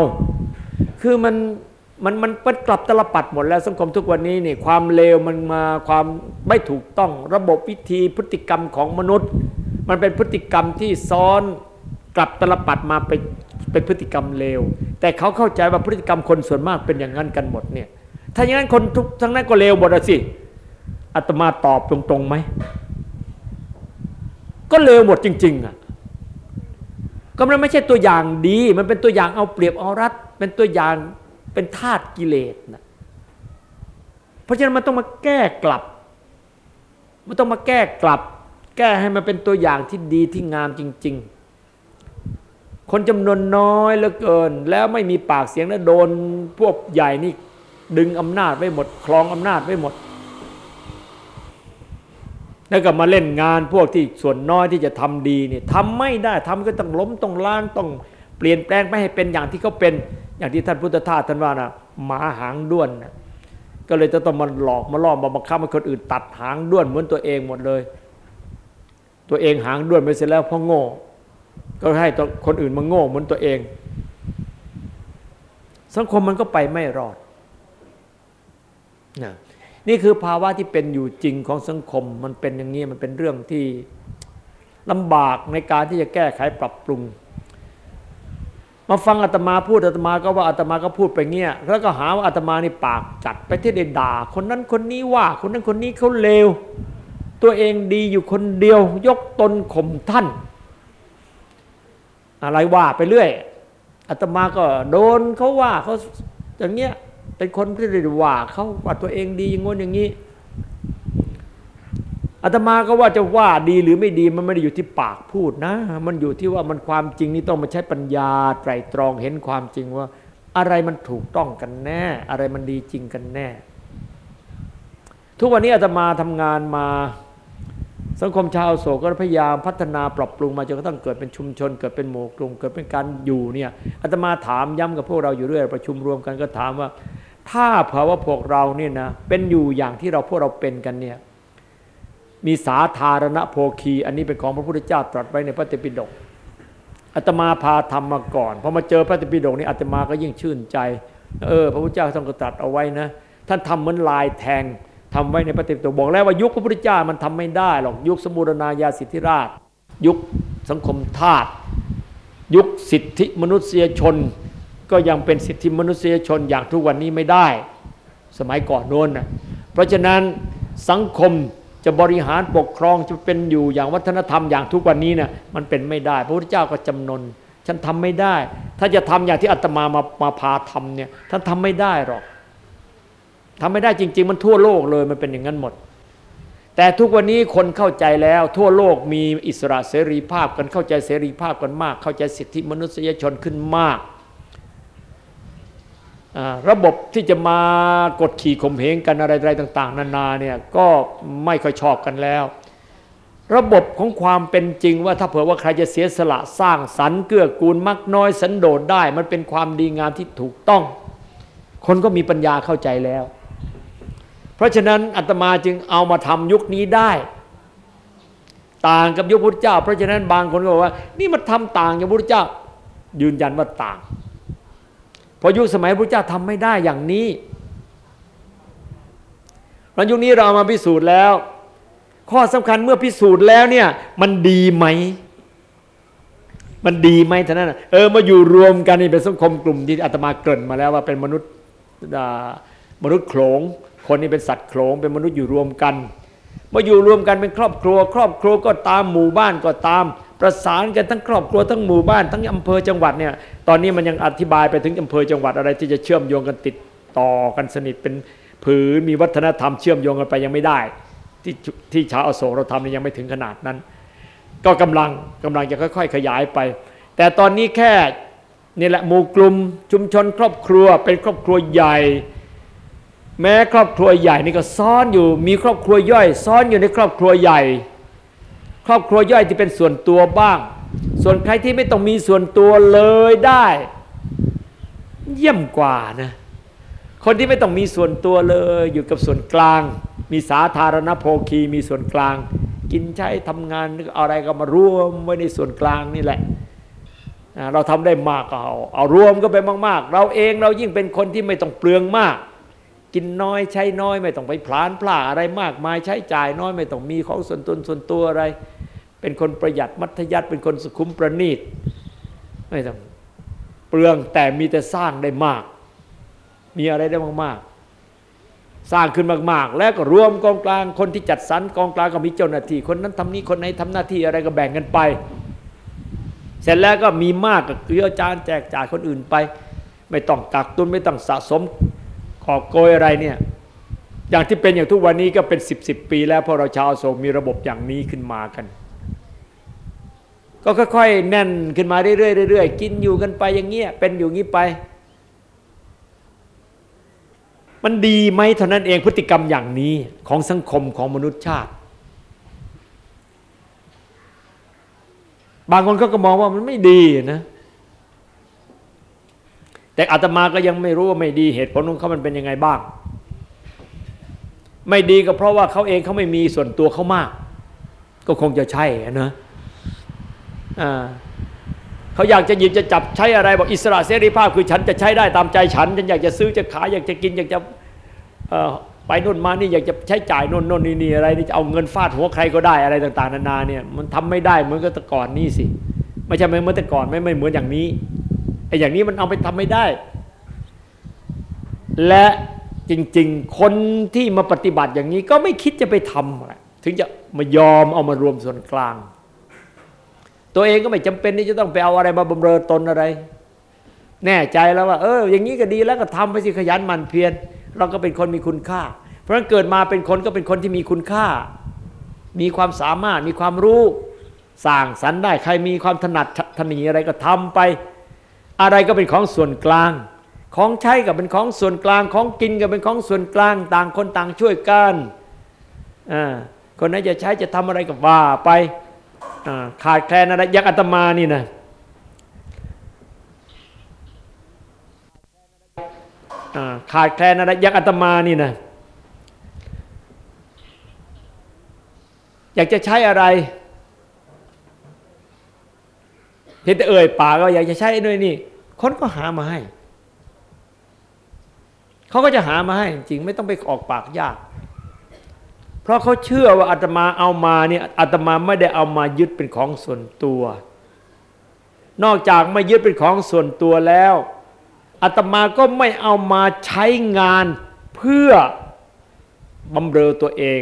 คือมันมันมันเปิดกลับตลปัดหมดแล้วสังคมทุกวันนี้นี่ความเลวมันมาความไม่ถูกต้องระบบวิธีพฤติกรรมของมนุษย์ มันเป็นพฤติกรรมที่ซ้อนกลับตลปัดมาไปเป็นพฤติกรรมเลว แต่เขาเข้าใจว่าพฤติกรรมคนส่วนมากเป็นอย่างนั้นกันหมดเนี่ย ถ้าอย่างนั้นคนทุกทั้งนั้นก็เลวหมดสิอาตมาตอบตรงๆไหมก็เลวหมดจริง ๆอะก็มันไม่ใช่ตัวอย่างดี มันเป็นตัวอย่างเอาเปรียบเอารัดเป็นตัวอย่างเป็นธาตุกิเลสนะเพราะฉะนั้นมันต้องมาแก้กลับ มันต้องมาแก้กลับ แก้ให้มันเป็นตัวอย่างที่ดีที่งามจริง ๆ คนจำนวนน้อยเหลือเกิน แล้วไม่มีปากเสียงแล้วโดนพวกใหญ่นี่ดึงอำนาจไว้หมด คลองอำนาจไว้หมด แล้วก็มาเล่นงานพวกที่ส่วนน้อยที่จะทำดีเนี่ยทำไม่ได้ทำก็ต้องล้มต้องล้างต้องเปลี่ยนแปลงไม่ให้เป็นอย่างที่เขาเป็นอย่างที่ท่านพุทธทาสท่านว่านะหมาหางด้วนนะก็เลยจะต้องมาหลอกมาล่อมาบังคับให้คนอื่นตัดหางด้วนเหมือนตัวเองหมดเลย ตัวเองหางด้วนไปเสร็จแล้วพอโง่ ก็ให้คนอื่นมาโง่เหมือนตัวเอง สังคมมันก็ไปไม่รอดนะนี่คือภาวะที่เป็นอยู่จริงของสังคม มันเป็นอย่างนี้มันเป็นเรื่องที่ลำบากในการที่จะแก้ไขปรับปรุง มาฟังอาตมาพูดอาตมาก็ว่าอาตมาก็พูดไปเงี้ยแล้วก็หาว่าอาตมานี่ปากจัดไปที่เดด่า คนนั้นคนนี้ว่า คนนั้นคนนี้เขาเลว ตัวเองดีอยู่คนเดียวยกตนข่มท่าน อะไรว่าไปเรื่อยอาตมาก็โดนเขาว่าเขาอย่างเงี้ยเป็นคนที่ได้ว่าเขาว่าตัวเองดีอย่างงนอย่างนี้อาตมาก็ว่าจะว่าดีหรือไม่ดีมันไม่ได้อยู่ที่ปากพูดนะ มันอยู่ที่ว่ามันความจริงนี่ต้องมาใช้ปัญญาไตรตรองเห็นความจริงว่า อะไรมันถูกต้องกันแน่ อะไรมันดีจริงกันแน่ ทุกวันนี้อาตมาทำงานมา สังคมชาวโศกก็พยายามพัฒนาปรับปรุงมาจนกระทั่งเกิดเป็นชุมชน เกิดเป็นหมู่กลุ่มเกิดเป็นการอยู่เนี่ยอาตมาถามย้ำกับพวกเราอยู่เรื่อยประชุมรวมกันก็ถามว่า ถ้าเผื่อว่าพวกเราเนี่ยนะเป็นอยู่อย่างที่เราพวกเราเป็นกันเนี่ยมีสาธารณโภคี อันนี้เป็นของพระพุทธเจ้าตรัสไว้ในพระเตปิฎกอาตมาพาทำมาก่อนพอมาเจอพระเตปิฎกนี่อาตมาก็ยิ่งชื่นใจ เออ พระพุทธเจ้าต้องกระตัดเอาไว้นะท่านทำเหมือนลายแทง ทำไว้ในพระเตปิฎกบอกแล้วว่ายุคพระพุทธเจ้ามันทำไม่ได้หรอกยุคสมุรณาญาสิทธิราช ยุคสังคมทาสยุคสิทธิมนุษยชน ก็ยังเป็นสิทธิมนุษยชนอย่างทุกวันนี้ไม่ได้ สมัยก่อนโน้นนะเพราะฉะนั้นสังคมจะบริหารปกครองจะเป็นอยู่อย่างวัฒนธรรมอย่างทุกวันนี้นี่ยมันเป็นไม่ได้ พระพุทธเจ้าก็จำนนฉันทำไม่ได้ ถ้าจะทำอย่างที่อาตมามามาพาทำเนี่ยท่านทำไม่ได้หรอก ทำไม่ได้จริง ๆ มันทั่วโลกเลยมันเป็นอย่างนั้นหมด แต่ทุกวันนี้คนเข้าใจแล้ว ทั่วโลกมีอิสระเสรีภาพกันเข้าใจเสรีภาพกันมาก เข้าใจสิทธิมนุษยชนขึ้นมาก ระบบที่จะมากดขี่ข่มเหงกันอะไรๆต่าง ๆ นานาเนี่ยก็ไม่ค่อยชอบกันแล้ว ระบบของความเป็นจริงว่าถ้าเผื่อว่าใครจะเสียสละสร้างสรรค์เกื้อกูลมักน้อยสันโดษได้ มันเป็นความดีงามที่ถูกต้อง คนก็มีปัญญาเข้าใจแล้ว ราะฉะนั้นอาตมาจึงเอามาทำยุคนี้ได้ ต่างกับยุคพุทธเจ้า เพราะฉะนั้นบางคนก็บอกว่า นี่มันทำต่างกับพุทธเจ้า ยืนยันว่าต่างพอยุคสมัยพระเจ้าทำไม่ได้อย่างนี้หลังยุคนี้เรามาพิสูจน์แล้ว ข้อสำคัญเมื่อพิสูจน์แล้วเนี่ยมันดีไหม มันดีไหมท่านั้นเออมาอยู่รวมกันนี่เป็นสังคมกลุ่มที่อาตมาเกินมาแล้วว่าเป็นมนุษย์มนุษย์โขลง คนนี้เป็นสัตว์โขลงเป็นมนุษย์อยู่รวมกันมาอยู่รวมกันเป็นครอบครัว ครอบครัวก็ตามหมู่บ้านก็ตาม ประสานกันทั้งครอบครัวทั้งหมู่บ้านทั้งอำเภอจังหวัดเนี่ยตอนนี้มันยังอธิบายไปถึงอำเภอจังหวัดอะไรที่จะเชื่อมโยงกันติดต่อกันสนิทเป็นผืนมีวัฒนธรรมเชื่อมโยงกันไปยังไม่ได้ ที่ที่ชาวอโศกเราทำนี่ยังไม่ถึงขนาดนั้น ก็กำลังกำลังจะค่อย ๆ ขยายไป แต่ตอนนี้แค่นี่แหละหมู่กลุ่มชุมชนครอบครัวเป็นครอบครัวใหญ่ แม้ครอบครัวใหญ่นี่ก็ซ้อนอยู่ มีครอบครัวย่อย ซ้อนอยู่ในครอบครัวใหญ่ ครอบครัวย่อยที่เป็นส่วนตัวบ้าง ส่วนใครที่ไม่ต้องมีส่วนตัวเลยได้ เยี่ยมกว่านะคนที่ไม่ต้องมีส่วนตัวเลยอยู่กับส่วนกลาง มีสาธารณโภคีมีส่วนกลาง กินใช้ทำงานอะไรก็มารวมไว้ในส่วนกลางนี่แหละเราทำได้มากก็เอาเอารวมก็ไปมาก ๆ เราเองเรายิ่งเป็นคนที่ไม่ต้องเปลืองมาก กินน้อยใช้น้อยไม่ต้องไปพลานพลาอะไรมากมายใช้จ่ายน้อยไม่ต้องมีของส่วนตนส่วนตัวอะไร เป็นคนประหยัดมัธยัติเป็นคนสุขุมประณีตไม่ต้องเปลืองแต่มีแต่สร้างได้มาก มีอะไรได้มากๆ สร้างขึ้นมาก ๆ แล้วก็รวมกองกลางคนที่จัดสรรกองกลางก็มีเจ้าหน้าที่คนนั้นทำนี้คนไหนทำหน้าที่อะไรก็แบ่งกันไป เสร็จแล้วก็มีมากก็เกลือจานแจกจ่ายคนอื่นไป ไม่ต้องกักตุนไม่ต้องสะสม ขอบโกยอะไรเนี่ย อย่างที่เป็นอย่างทุกวันนี้ก็เป็นสิบสิบปี แล้วพอเราชาวโศกมีระบบอย่างนี้ขึ้นมากัน ก็ค่อยๆแน่นขึ้นมาเรื่อยๆเรื่อยๆกินอยู่กันไปอย่างเงี้ยเป็นอยู่งี้ไป มันดีไหมเท่านั้นเองพฤติกรรมอย่างนี้ของสังคมของมนุษยชาติ บางคนก็มองว่ามันไม่ดีนะ แต่อาตมาก็ยังไม่รู้ว่าไม่ดีเหตุผลของเขามันเป็นยังไงบ้าง ไม่ดีก็เพราะว่าเขาเองเขาไม่มีส่วนตัวเขามาก ก็คงจะใช่นะเขาอยากจะหยิบจะจับใช้อะไรบอกอิสระเสรีภาพคือฉันจะใช้ได้ตามใจฉันฉันอยากจะซื้อจะขายอยากจะกินอยากจะไปนู่นมานี่อยากจะใช้จ่ายนู่นนู่นนี่นี่อะไรนี่จะเอาเงินฟาดหัวใครก็ได้อะไรต่าง ๆ นานาเนี่ยมันทำไม่ได้เหมือนกับแต่ก่อนนี่สิ ไม่ใช่เหมือนแต่ก่อนไม่ไม่เหมือนอย่างนี้ ไอ้อย่างนี้มันเอาไปทำไม่ได้ และจริง ๆ คนที่มาปฏิบัติอย่างนี้ก็ไม่คิดจะไปทำถึงจะมายอมเอามารวมส่วนกลาง ตัวเองก็ไม่จำเป็นที่จะต้องไปเอาอะไรมาบำเรอตนอะไร แน่ใจแล้วว่า เออ อย่างนี้ก็ดีแล้วก็ทำไปสิขยันหมั่นเพียรเราก็เป็นคนมีคุณค่า เพราะฉะนั้นเกิดมาเป็นคนก็เป็นคนที่มีคุณค่า มีความสามารถมีความรู้สร้างสรรค์ได้ใครมีความถนัดถนีอะไรก็ทำไป อะไรก็เป็นของส่วนกลาง ของใช้ก็เป็นของส่วนกลาง ของกินก็เป็นของส่วนกลาง ต่างคนต่างช่วยกันคนไหนจะใช้จะทำอะไรก็ว่าไปขาดแคลนอะไรยักอาตมานี่นะขาดแคลนอะไรยักอาตมานี่นะอยากจะใช้อะไรเพียงแต่เอ่ยปากก็อยากจะใช้ด้วยนี่ คนก็หามาให้ เขาก็จะหามาให้จริงไม่ต้องไปออกปากยาก เพราะเขาเชื่อว่าอาตมาเอามาเนี่ยอาตมาไม่ได้เอามายึดเป็นของส่วนตัว นอกจากไม่ยึดเป็นของส่วนตัวแล้วอาตมาก็ไม่เอามาใช้งานเพื่อบำเรอตัวเอง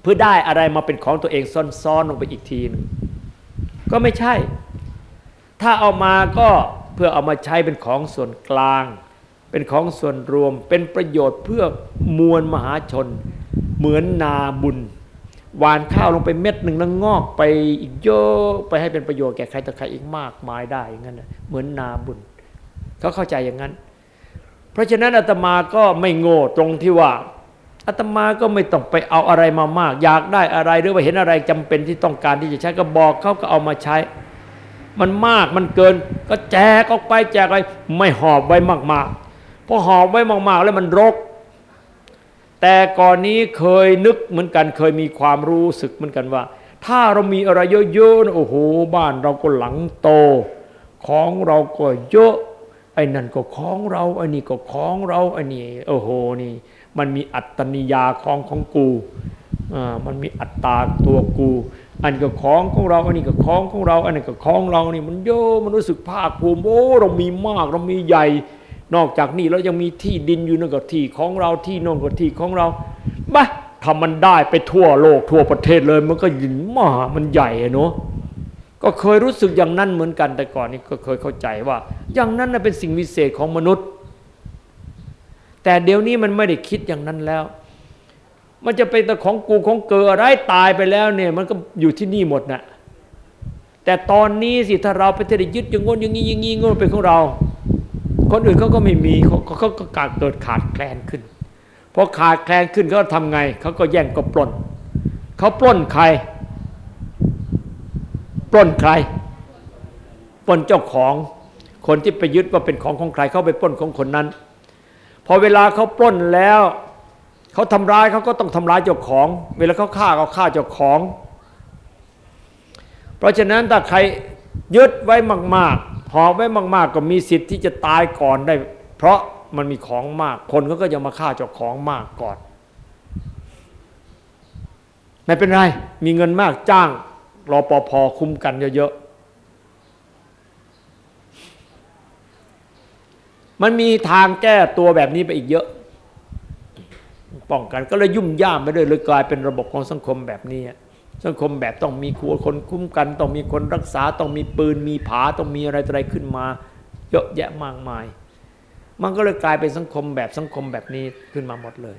เพื่อได้อะไรมาเป็นของตัวเองซ่อนๆลงไปอีกทีนึงก็ไม่ใช่ ถ้าเอามาก็เพื่อเอามาใช้เป็นของส่วนกลาง เป็นของส่วนรวม เป็นประโยชน์เพื่อมวลมหาชน เหมือนนาบุญหวานข้าวลงไปเม็ดหนึ่งแล้วงอกไปอีกเยอะไปให้เป็นประโยชน์แก่ใครต่อใครอีกมากมายได้อย่างนั้นเหมือนนาบุญเขาเข้าใจอย่างนั้น เพราะฉะนั้นอาตมาก็ไม่โง่ตรงที่ว่าอาตมาก็ไม่ต้องไปเอาอะไรมามาก อยากได้อะไรหรือว่าเห็นอะไรจำเป็นที่ต้องการที่จะใช้ก็บอกเขาก็เอามาใช้ มันมากมันเกิน ก็แจกออกไปแจกไปไม่หอบไว้มากๆพอหอบไว้มากๆแล้วมันรก แต่ก่อนนี้เคยนึกเหมือนกันเคยมีความรู้สึกเหมือนกันว่า ถ้าเรามีอะไรเยอะๆโอ้โหบ้านเราก็หลังโต ของเราก็เยอะไอ้นั่นก็ของเราไอ้นี่ก็ของเราไอ้นี่โอ้โหนี่ มันมีอัตนิยาของของกูอ่ามันมีอัตตาตัวกู อันก็ของของเรา อันนี้ก็ของของเรา อันนี้ก็ของเรานี่มันเยอะมันรู้สึกภาคภูมิโอ้เรามีมากเรามีใหญ่ นอกจากนี้เรายังมีที่ดินอยู่นั่นก็ที่ของเราที่น่นก็ที่ของเราบ้าทำมันได้ไปทั่วโลกทั่วประเทศเลย มันก็ยินมามันใหญ่เนาะก็เคยรู้สึกอย่างนั้นเหมือนกันแต่ก่อนนี้ก็เคยเข้าใจว่า อย่างนั้นเป็นสิ่งวิเศษของมนุษย์ แต่เดี๋ยวนี้มันไม่ได้คิดอย่างนั้นแล้ว มันจะเป็นแต่ของกูของเกิดอะไรตายไปแล้วเนี่ย มันก็อยู่ที่นี่หมดนะ่ะแต่ตอนนี้สิถ้าเราไปได้ยึดอย่างงนอย่างนี้อย่างนี้งนเป็นของเรา คนอื่นเขาก็ไม่มีเขาเขาก็การเกิดขาดแคลนขึ้นพอขาดแคลนขึ้นเขาทำไงเขาก็แย่งก็ปล้นเขาปล้นใครปล้นใครปล้นเจ้าของ คนที่ไปยึดว่าเป็นของของใครเขาไปปล้นของคนนั้น พอเวลาเขาปล้นแล้ว เขาทำร้ายเขาก็ต้องทำร้ายเจ้าของ เวลาเขาฆ่าเขาฆ่าเจ้าของ เพราะฉะนั้นถ้าใครยึดไว้มากๆหอบไว้มาก ๆ ก็มีสิทธิ์ที่จะตายก่อนได้ เพราะมันมีของมาก คนเขาก็จะมาฆ่าเจ้าของมากก่อน ไม่เป็นไร มีเงินมากจ้างรอปภคุ้มกันเยอะๆ มันมีทางแก้ตัวแบบนี้ไปอีกเยอะ ป้องกัน ก็เลยยุ่มย่ามไปด้วยเลยกลายเป็นระบบของสังคมแบบนี้สังคมแบบต้องมีครัวคนคุ้มกัน ต้องมีคนรักษา ต้องมีปืนมีผาต้องมีอะไรอะไรขึ้นมา เยอะแยะมากมาย มันก็เลยกลายเป็นสังคมแบบสังคมแบบนี้ขึ้นมาหมดเลย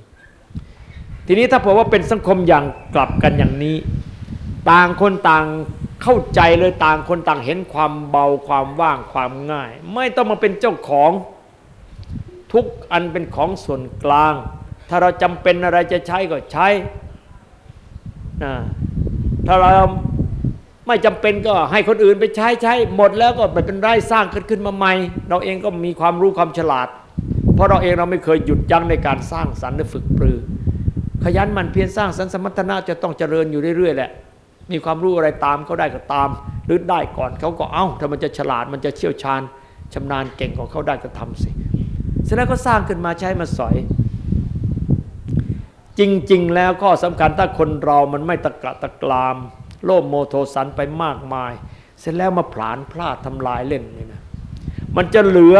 ทีนี้ถ้าบอกว่าเป็นสังคมอย่างกลับกันอย่างนี้ ต่างคนต่างเข้าใจเลยต่างคนต่างเห็นความเบาความว่างความง่าย ไม่ต้องมาเป็นเจ้าของทุกอันเป็นของส่วนกลาง ถ้าเราจำเป็นอะไรจะใช้ก็ใช้นะถ้าเราไม่จำเป็นก็ให้คนอื่นไปใช้ใช้หมดแล้วก็ไปเป็นไร่สร้างขึ้นขึ้นมาใหม่ เราเองก็มีความรู้ความฉลาด เพราะเราเองเราไม่เคยหยุดยั้งในการสร้างสรรค์และฝึกปรือ ขยันมันเพียรสร้างสรรค์สมรรถนะจะต้องเจริญอยู่เรื่อยๆแหละมีความรู้อะไรตามเขาได้ก็ตาม หรือได้ก่อนเขาก็เอา้าถ้ามันจะฉลาดมันจะเชี่ยวชาญชำนาญเก่งของเขาได้ก็ทำสิสร็จแล้วก็สร้างขึ้นมาใช้มาสอย จริง ๆ แล้วข้อสำคัญถ้าคนเรามันไม่ตะกะตะกราม โลภโมโทสันไปมากมาย เสร็จแล้วมาผลาญพลาดทำลายเล่นนี่นะมันจะเหลือ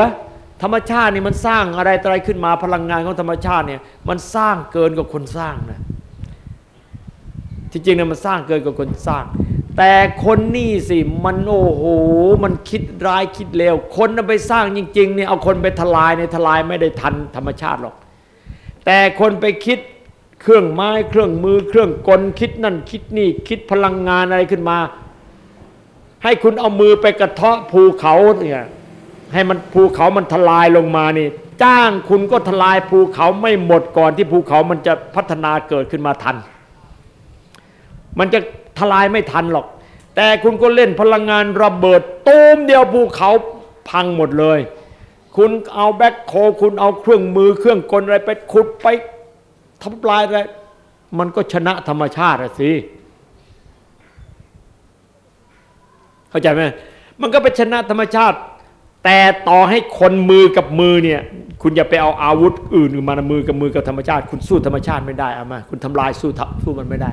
ธรรมชาตินี่มันสร้างอะไรอะไรขึ้นมาพลังงานของธรรมชาติเนี่ยมันสร้างเกินกว่าคนสร้างนะที่จริงเนี่ยมันสร้างเกินกว่าคนสร้าง แต่คนนี่สิมันโอ้โหมันคิดร้ายคิดเลวคนไปสร้างจริงๆเนี่ยเอาคนไปทลายในทลายไม่ได้ทันธรรมชาติหรอก แต่คนไปคิด เครื่องไม้เครื่องมือ เครื่องกลคิดนั่นคิดนี่ คิดพลังงานอะไรขึ้นมา ให้คุณเอามือไปกระเทาะภูเขาเนี่ยให้มันภูเขามันทลายลงมานี่ จ้างคุณก็ทลายภูเขาไม่หมดก่อนที่ภูเขามันจะพัฒนาเกิดขึ้นมาทัน มันจะทลายไม่ทันหรอก แต่คุณก็เล่นพลังงานระเบิดตูมเดียวภูเขาพังหมดเลย คุณเอาแบ็คโค คุณเอาเครื่องมือเครื่องกลอะไรไปขุดไป ทำลายอะไรมันก็ชนะธรรมชาติสิ เข้าใจไหมมันก็เป็นชนะธรรมชาติ แต่ต่อให้คนมือกับมือเนี่ย คุณอย่าไปเอาอาวุธอื่นมามือกับมือกับธรรมชาติ คุณสู้ธรรมชาติไม่ได้เอามาคุณทำลายสู้สู้มันไม่ได้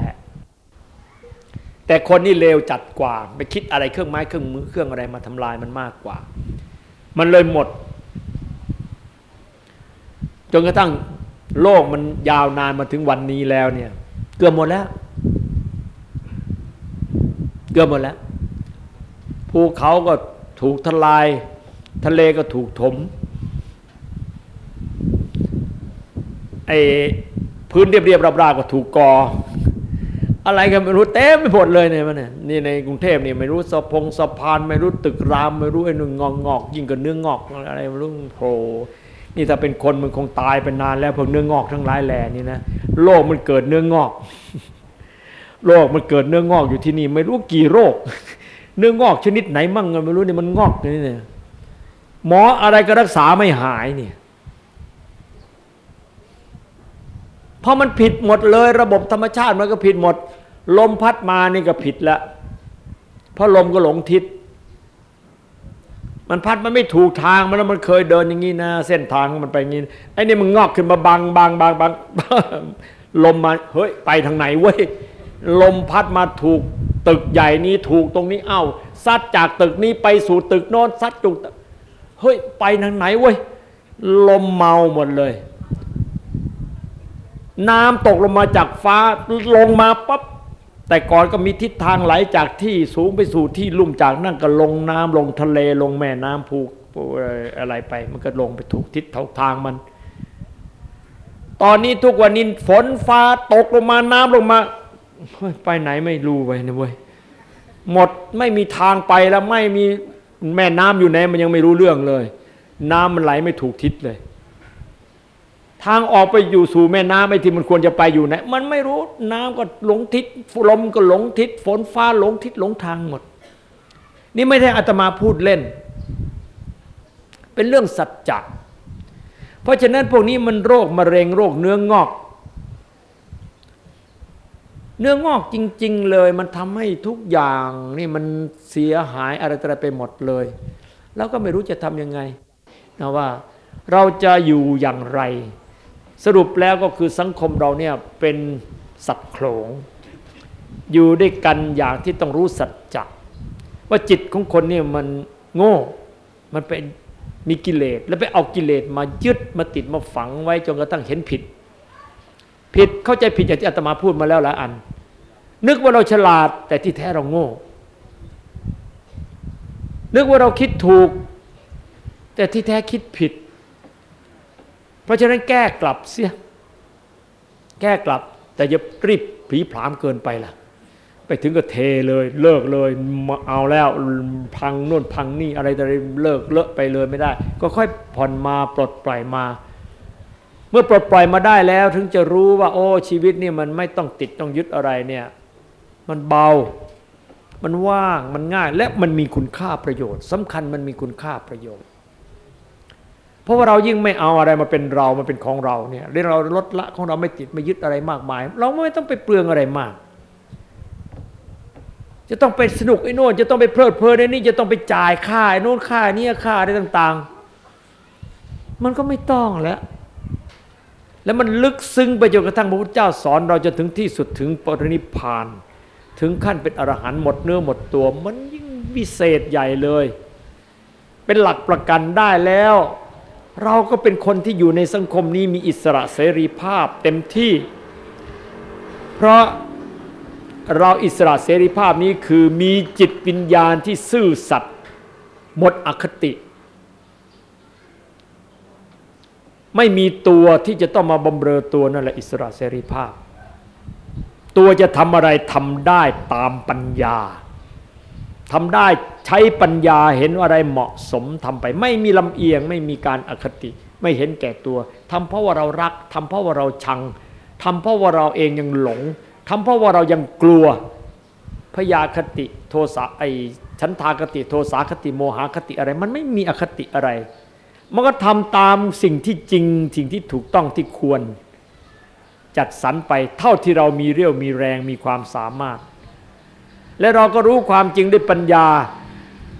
แต่คนนี่เลวจัดกว่า ไปคิดอะไรเครื่องไม้เครื่องมือเครื่องอะไรมาทำลายมันมากกว่า มันเลยหมดจนกระทั่ง โลกมันยาวนานมาถึงวันนี้แล้วเนี่ย เกือบหมดแล้ว เกือบหมดแล้วภูเขาก็ถูกทลาย ทะเลก็ถูกถมไอ้พื้นเรียบๆราบๆก็ถูกกอ อะไรกันไม่รู้เต็มไปหมดเลยเนี่ยมันเนี่ยนี่ในกรุงเทพนี่ไม่รู้สะพงสะพาน ไม่รู้ตึกราม ไม่รู้ไอ้นึ่งงอกงอกยิ่งกับเนื้องอกอะไรไม่รู้โผล่ นี่ถ้าเป็นคนมันคงตายไปนานแล้วพวกเนื้องอกทั้งหลายแหล่นี่นะโรคมันเกิดเนื้องอกโรคมันเกิดเนื้องอกอยู่ที่นี่ ไม่รู้กี่โรค เนื้องอกชนิดไหนมั่งไม่รู้นี่มันงอกนี่เนี่ยหมออะไรก็รักษาไม่หายเนี่ยเพราะมันผิดหมดเลย ระบบธรรมชาติมันก็ผิดหมด ลมพัดมานี่ก็ผิดล้วเพราะลมก็หลงทิศ มันพัดมันไม่ถูกทางมันมันเคยเดินอย่างนี้นะ เส้นทางมันไปอย่างนี้ไอ้นี่มันงอกขึ้นมาบางบางบางบางลมมาเฮ้ยไปทางไหนเว้ยลมพัดมาถูกตึกใหญ่นี้ถูกตรงนี้เอ้าซัดจากตึกนี้ไปสู่ตึกโน้นซัดจุกเฮ้ยไปทางไหนเว้ยลมเมาหมดเลย น้ำตกลงมาจากฟ้าลงมาปั๊บ แต่ก่อนก็มีทิศทางไหลจากที่สูงไปสู่ที่ลุ่มจากนั่นก็ลงน้ำลงทะเลลงแม่น้ำภูอะไรไป มันก็ลงไปถูกทิศทางมัน ตอนนี้ทุกวันนี้ฝนฟ้าตกลงมาน้ำลงมาไปไหนไม่รู้ไปนะเว้ยหมดไม่มีทางไปแล้วไม่มีแม่น้ำอยู่ไหนมันยังไม่รู้เรื่องเลย น้ำมันไหลไม่ถูกทิศเลย ทางออกไปอยู่สู่แม่น้ำไอ้ที่มันควรจะไปอยู่ไหนมันไม่รู้น้ำก็หลงทิศลมก็หลงทิศฝนฟ้าหลงทิศหลงทางหมด นี่ไม่ได้อาตมาพูดเล่น เป็นเรื่องสัจจะเพราะฉะนั้นพวกนี้มันโรคมะเร็งโรคเนื้องอก เนื้องอกจริง ๆ เลยมันทำให้ทุกอย่างนี่มันเสียหายอะไรต่ไปหมดเลย แล้วก็ไม่รู้จะทำยังไงนะว่าเราจะอยู่อย่างไร สรุปแล้วก็คือสังคมเราเนี่ยเป็นสัตว์โขลง อยู่ด้วยกันอย่างที่ต้องรู้สัจจะว่าจิตของคนเนี่ยมันโง่ มันเป็นมีกิเลสแล้วไปเอากิเลสมายึดมาติดมาฝังไว้จนกระทั่งเห็นผิด ผิดเข้าใจผิดอย่างที่อาตมาพูดมาแล้วหลายอัน นึกว่าเราฉลาดแต่ที่แท้เราโง่ นึกว่าเราคิดถูก แต่ที่แท้คิดผิด เพราะฉะนั้นแก้กลับเสีย แก้กลับ แต่อย่ารีบผีผลามเกินไปล่ะ ไปถึงก็เทเลยเลิกเลยเอาแล้วพังโน่นพังนี่อะไรแต่เลิกเลอะไปเลยไม่ได้ ก็ค่อยผ่อนมาปลดปล่อยมา เมื่อปลดปล่อยมาได้แล้ว ถึงจะรู้ว่า โอ้ชีวิตนี่มันไม่ต้องติดต้องยึดอะไรเนี่ย มันเบามันว่างมันง่ายและมันมีคุณค่าประโยชน์สำคัญมันมีคุณค่าประโยชน์ เพราะว่าเรายิ่งไม่เอาอะไรมาเป็นเรามันเป็นของเราเนี่ยเรื่องเราลดละของเราไม่ติดไม่ยึดอะไรมากมาย เราไม่ต้องไปเปลืองอะไรมาก จะต้องไปสนุกไอ้โน่นจะต้องไปเพลิดเพลินไอ้นี่จะต้องไปจ่ายค่าไอ้โน่นค่านี่ค่าอะไรต่าง ๆ มันก็ไม่ต้องแล้วแล้วมันลึกซึ้งไปจนกระทั่งพระพุทธเจ้าสอนเราจะถึงที่สุดถึงปรินิพาน ถึงขั้นเป็นอรหันต์หมดเนื้อหมดตัว มันยิ่งวิเศษใหญ่เลย เป็นหลักประกันได้แล้ว เราก็เป็นคนที่อยู่ในสังคมนี้มีอิสระเสรีภาพเต็มที่ เพราะเราอิสระเสรีภาพนี้คือมีจิตวิญญาณที่ซื่อสัตย์หมดอคติ ไม่มีตัวที่จะต้องมาบำเรอตัวนั่นแหละอิสระเสรีภาพ ตัวจะทำอะไรทำได้ตามปัญญา ทำได้ใช้ปัญญาเห็นอะไรเหมาะสมทำไป ไม่มีลำเอียง ไม่มีการอคติ ไม่เห็นแก่ตัวทำเพราะว่าเรารักทำเพราะว่าเราชังทำเพราะว่าเราเองยังหลงทำเพราะว่าเรายังกลัวพยาคติโทสะไอฉันทากติโทสาคติโมหคติอะไร มันไม่มีอคติอะไร มันก็ทำตามสิ่งที่จริงสิ่งที่ถูกต้องที่ควร จัดสรรไปเท่าที่เรามีเรี่ยวมีแรงมีความสามารถ และเราก็รู้ความจริงด้วยปัญญา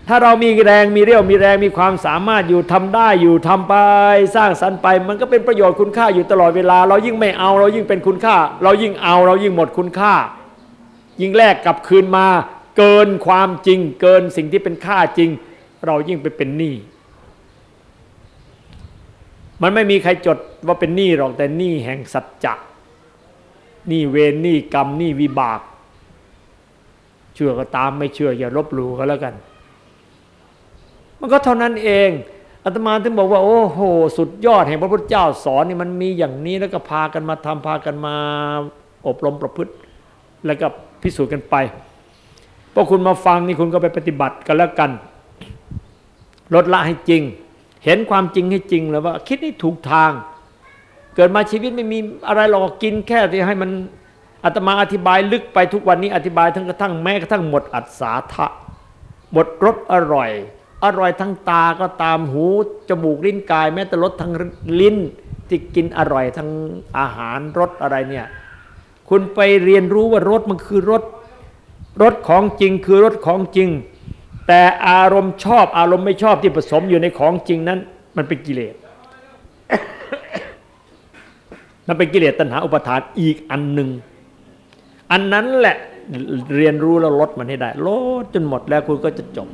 ถ้าเรามีแรงมีเรี่ยวมีแรงมีความสามารถอยู่ทำได้อยู่ทำไป สร้างสรรค์ไป มันก็เป็นประโยชน์คุณค่าอยู่ตลอดเวลา เรายิ่งไม่เอาเรายิ่งเป็นคุณค่า เรายิ่งเอาเรายิ่งหมดคุณค่า ยิ่งแลกกลับคืนมา เกินความจริง เกินสิ่งที่เป็นค่าจริง เรายิ่งไปเป็นหนี้มันไม่มีใครจดว่าเป็นหนี้หรอกแต่หนี้แห่งสัจจะหนี้เวรหนี้กรรมหนี้วิบาก เชื่อก็ตามไม่เชื่อ อย่าลบหลู่ก็แล้วกัน มันก็เท่านั้นเองอาตมาถึงบอกว่า โอ้โห สุดยอดแห่งพระพุทธเจ้าสอนนี่มันมีอย่างนี้แล้วก็พากันมาทำพากันมา อบรมประพฤติ แล้วก็พิสูจน์กันไปพอคุณมาฟังนี่คุณก็ไปปฏิบัติกันแล้วกัน ลดละให้จริง เห็นความจริงให้จริงแล้วว่า คิดนี่ถูกทาง เกิดมาชีวิตไม่มีอะไรหรอกกินแค่ที่ให้มัน อาตมาอธิบายลึกไปทุกวันนี้อธิบายทั้งกระทั่งแม้กระทั่งหมดอัศาทะหมดรสอร่อย อร่อยทั้งตาก็ตามหูจมูกลิ้นกาย แม้แต่รสทั้งลิ้นที่กินอร่อยทั้งอาหารรสอะไรเนี่ยคุณไปเรียนรู้ว่ารสมันคือรสรสของจริงคือรสของจริง แต่อารมณ์ชอบอารมณ์ไม่ชอบที่ผสมอยู่ในของจริงนั้น มันเป็นกิเลสมันเป็นกิเลสตัณหาอุปทานอีกอันหนึ่ง อันนั้นแหละเรียนรู้แล้วลดมันให้ได้ ลดจนหมดแล้วคุณก็จะจบ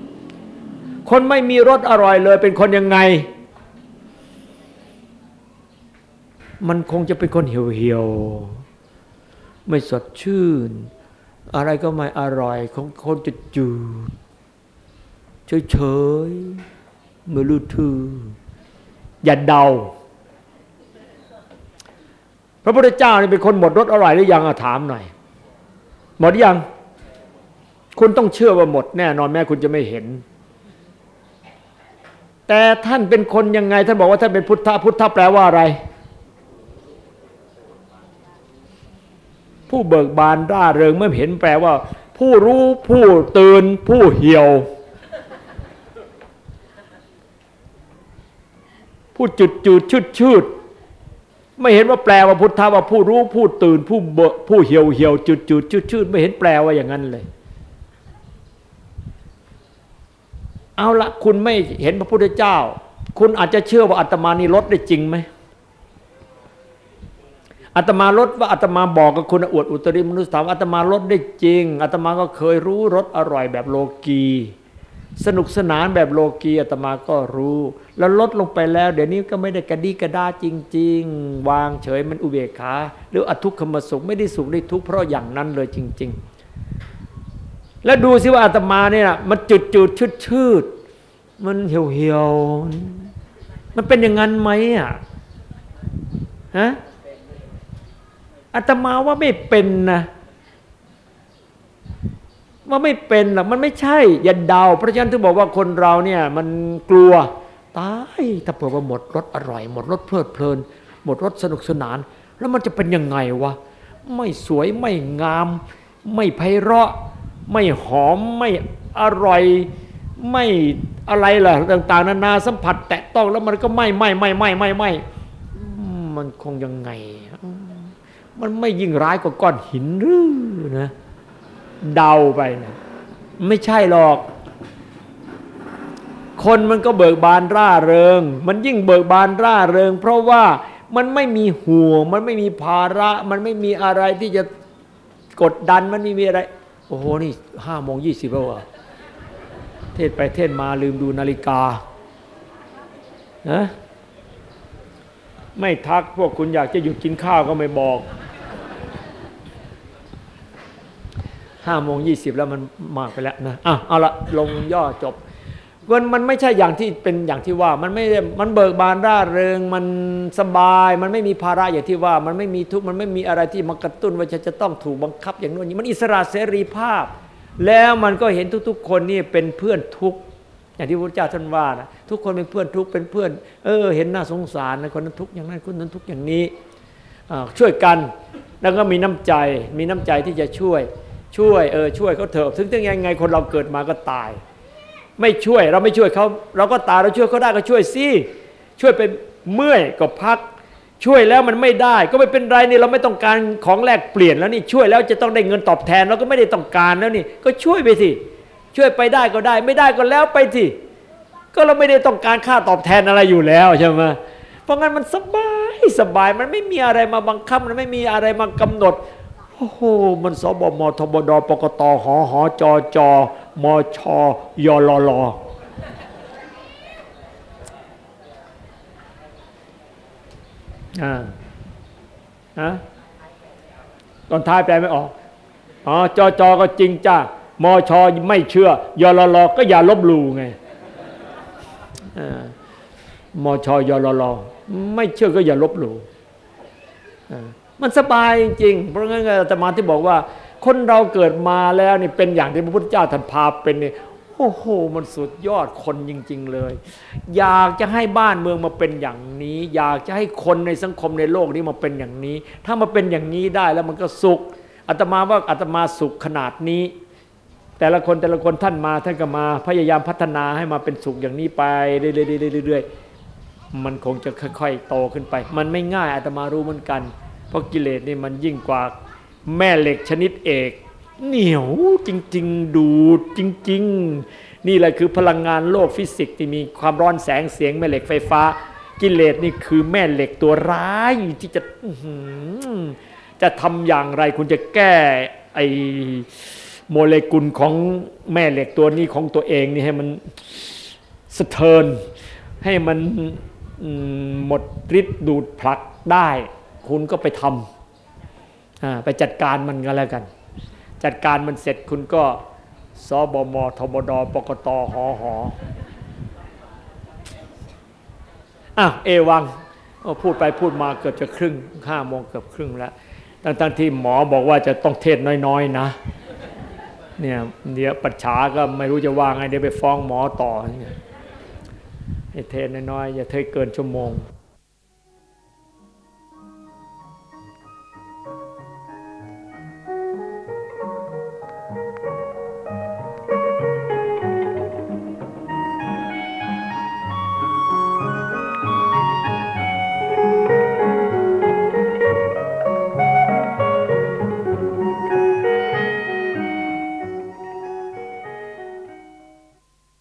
คนไม่มีรสอร่อยเลย เป็นคนยังไง มันคงจะเป็นคนเหี่ยวๆไม่สดชื่น อะไรก็ไม่อร่อยของคนจะจืดเฉยๆมือรู้ทืออย่าเดา พระพุทธเจ้านี่เป็นคนหมดรสอร่อยหรือยังถามหน่อย หมดยัง คุณต้องเชื่อว่าหมดแน่นอนแม้คุณจะไม่เห็น แต่ท่านเป็นคนยังไง ท่านบอกว่าท่านเป็นพุทธะพุทธะแปลว่าอะไร ผู้เบิกบานร่าเริงไม่เห็นแปลว่า ผู้รู้ผู้ตื่นผู้เหี่ยว ผู้จุดจุดชุดชุด ไม่เห็นว่าแปลว่าพุทธะว่าผู้รู้ผู้ตื่นผู้เบผู้เหี่ยวเหี่ยวจุดจุดชุดชุดไม่เห็นแปลว่าอย่างนั้นเลย เอาละคุณไม่เห็นพระพุทธเจ้า คุณอาจจะเชื่อว่าอาตมานี่ลดได้จริงไหมอาตมาลดว่าอาตมาบอกกับคุณอวดอุตริมนุสธรรมอาตมาลดได้จริงอาตมาก็เคยรู้รสอร่อยแบบโลกี สนุกสนานแบบโลกีอาตมาก็รู้ แล้วลดลงไปแล้ว เดี๋ยวนี้ก็ไม่ได้กระดีกระดาจริง ๆ วางเฉยมันอุเบกขาหรืออทุกขมสุขไม่ได้สุขได้ทุกข์เพราะอย่างนั้นเลยจริง ๆ แล้วดูสิว่าอาตมาเนี่ยมันจุดจุดชืดชืดมันเหี่ยวเหี่ยวมันเป็นอย่างนั้นไหมอะฮะอาตมาว่าไม่เป็นนะ ว่าไม่เป็นหรอกมันไม่ใช่ อย่าเดา เพราะฉะนั้นถึงบอกว่าคนเราเนี่ยมันกลัวตายถ้าเผื่อว่าหมดรสอร่อย หมดรสเพลิดเพลิน หมดรสสนุกสนาน แล้วมันจะเป็นยังไงวะไม่สวยไม่งาม ไม่ไพเราะ ไม่หอมไม่อร่อยไม่อะไรล่ะต่างๆนานาสัมผัส แตะต้องแล้วมันก็ไม่ไม่ไม่ไม่ไม่ไม่มันคงยังไง มันไม่ยิ่งร้ายกว่าก้อนหินหรือนะ เดาไปนะไม่ใช่หรอก คนมันก็เบิกบานร่าเริง มันยิ่งเบิกบานร่าเริง เพราะว่ามันไม่มีห่วง มันไม่มีภาระ มันไม่มีอะไรที่จะกดดันมันไม่มีอะไร โอ้โหนี่ห้าโมงยี่สิบแล้วอะเทศไปเทศมาลืมดูนาฬิกานะไม่ทักพวกคุณอยากจะหยุดกินข้าวก็ไม่บอก ห้าโมงยี่สิบแล้วมันมากไปแล้วนะอะเอาละลงย่อจบมันมันไม่ใช่อย่างที่เป็นอย่างที่ว่ามันไม่มันเบิกบานร่าเริงมันสบาย มันไม่มีภาระอย่างที่ว่า มันไม่มีทุกข์มันไม่มีอะไรที่มากระตุ้นว่าจะจะต้องถูกบังคับอย่างนู้นอย่างนี้มันอิสระเสรีภาพ แล้วมันก็เห็นทุกๆ คนนี่เป็นเพื่อนทุกข์อย่างที่พระเจ้าท่านว่านะทุกคนเป็นเพื่อนทุกข์เป็นเพื่อน เออ เห็นหน้าสงสารนะคนนั้นทุกข์อย่างนั้นคนนั้นทุกข์อย่างนี้ช่วยกันแล้วก็มีน้ำใจมีน้ำใจที่จะช่วย ช่วยเออช่วยเขาเถอะถึงถึงยังไงคนเราเกิดมาก็ตาย ไม่ช่วยเราไม่ช่วยเขาเราก็ตายเราช่วยเขาได้ก็ช่วยสิช่วยไปเมื่อยก็พัก ช่วยแล้วมันไม่ได้ ก็ไม่เป็นไรนี่เราไม่ต้องการของแลกเปลี่ยนแล้วนี่ช่วยแล้วจะต้องได้เงินตอบแทนเราก็ไม่ได้ต้องการแล้วนี่ก็ช่วยไปสิช่วยไปได้ก็ได้ ไม่ได้ก็แล้วไปสิก็เราไม่ได้ต้องการค่าตอบแทนอะไรอยู่แล้วใช่ไหมเพราะงั้นมันสบายสบายมันไม่มีอะไรมาบังคับมันไม่มีอะไรมากำหนด อ้โหมันสบมทบดปกตหหจจมชยลลอ่าฮะตอนท้ายแปลไม่ออกอ๋อจจก็จริงจ้ามชไม่เชื่อยลลก็อย่าลบหลู่ไงอ่ามชยลลไม่เชื่อก็อย่าลบหลู่อ่า มันสบายจริง เพราะงั้นอาตมาที่บอกว่า คนเราเกิดมาแล้วนี่เป็นอย่างที่พระพุทธเจ้าท่านพาเป็นนี่โอ้โห มันสุดยอดคนจริง ๆ เลย อยากจะให้บ้านเมืองมาเป็นอย่างนี้ อยากจะให้คนในสังคมในโลกนี้มาเป็นอย่างนี้ ถ้ามาเป็นอย่างนี้ได้แล้วมันก็สุขอาตมาว่าอาตมาสุขขนาดนี้ แต่ละคนแต่ละคนท่านมาท่านก็มา พยายามพัฒนาให้มาเป็นสุขอย่างนี้ไปเรื่อยๆๆมันคงจะค่อยๆโตขึ้นไป มันไม่ง่ายอาตมารู้เหมือนกัน เพราะกิเลสนี่มันยิ่งกว่าแม่เหล็กชนิดเอก เหนียวจริง ๆ ดูดจริง ๆ นี่แหละคือพลังงานโลกฟิสิกส์ที่มีความร้อนแสงเสียงแม่เหล็กไฟฟ้า กิเลสนี่คือแม่เหล็กตัวร้ายที่จะจะทำอย่างไรคุณจะแก้ไอโมเลกุลของแม่เหล็กตัวนี้ของตัวเองนี่ให้มันสะเทินให้มันหมดฤทธิ์ดูดผลักได้ คุณก็ไปทำไปจัดการมันก็แล้วกัน จัดการมันเสร็จคุณก็สบมทบดปกตหอหออะเอวังพูดไปพูดมาเกือบจะครึ่งห้าโมงเกือบครึ่งแล้วตั้งๆที่หมอบอกว่าจะต้องเทศน้อยๆนะเนี่ยเดี๋ยวปัจฉาก็ไม่รู้จะว่าไงเดี๋ยวไปฟ้องหมอต่อเนี่ยเทศน้อยๆอย่าเทศเกินชั่วโมง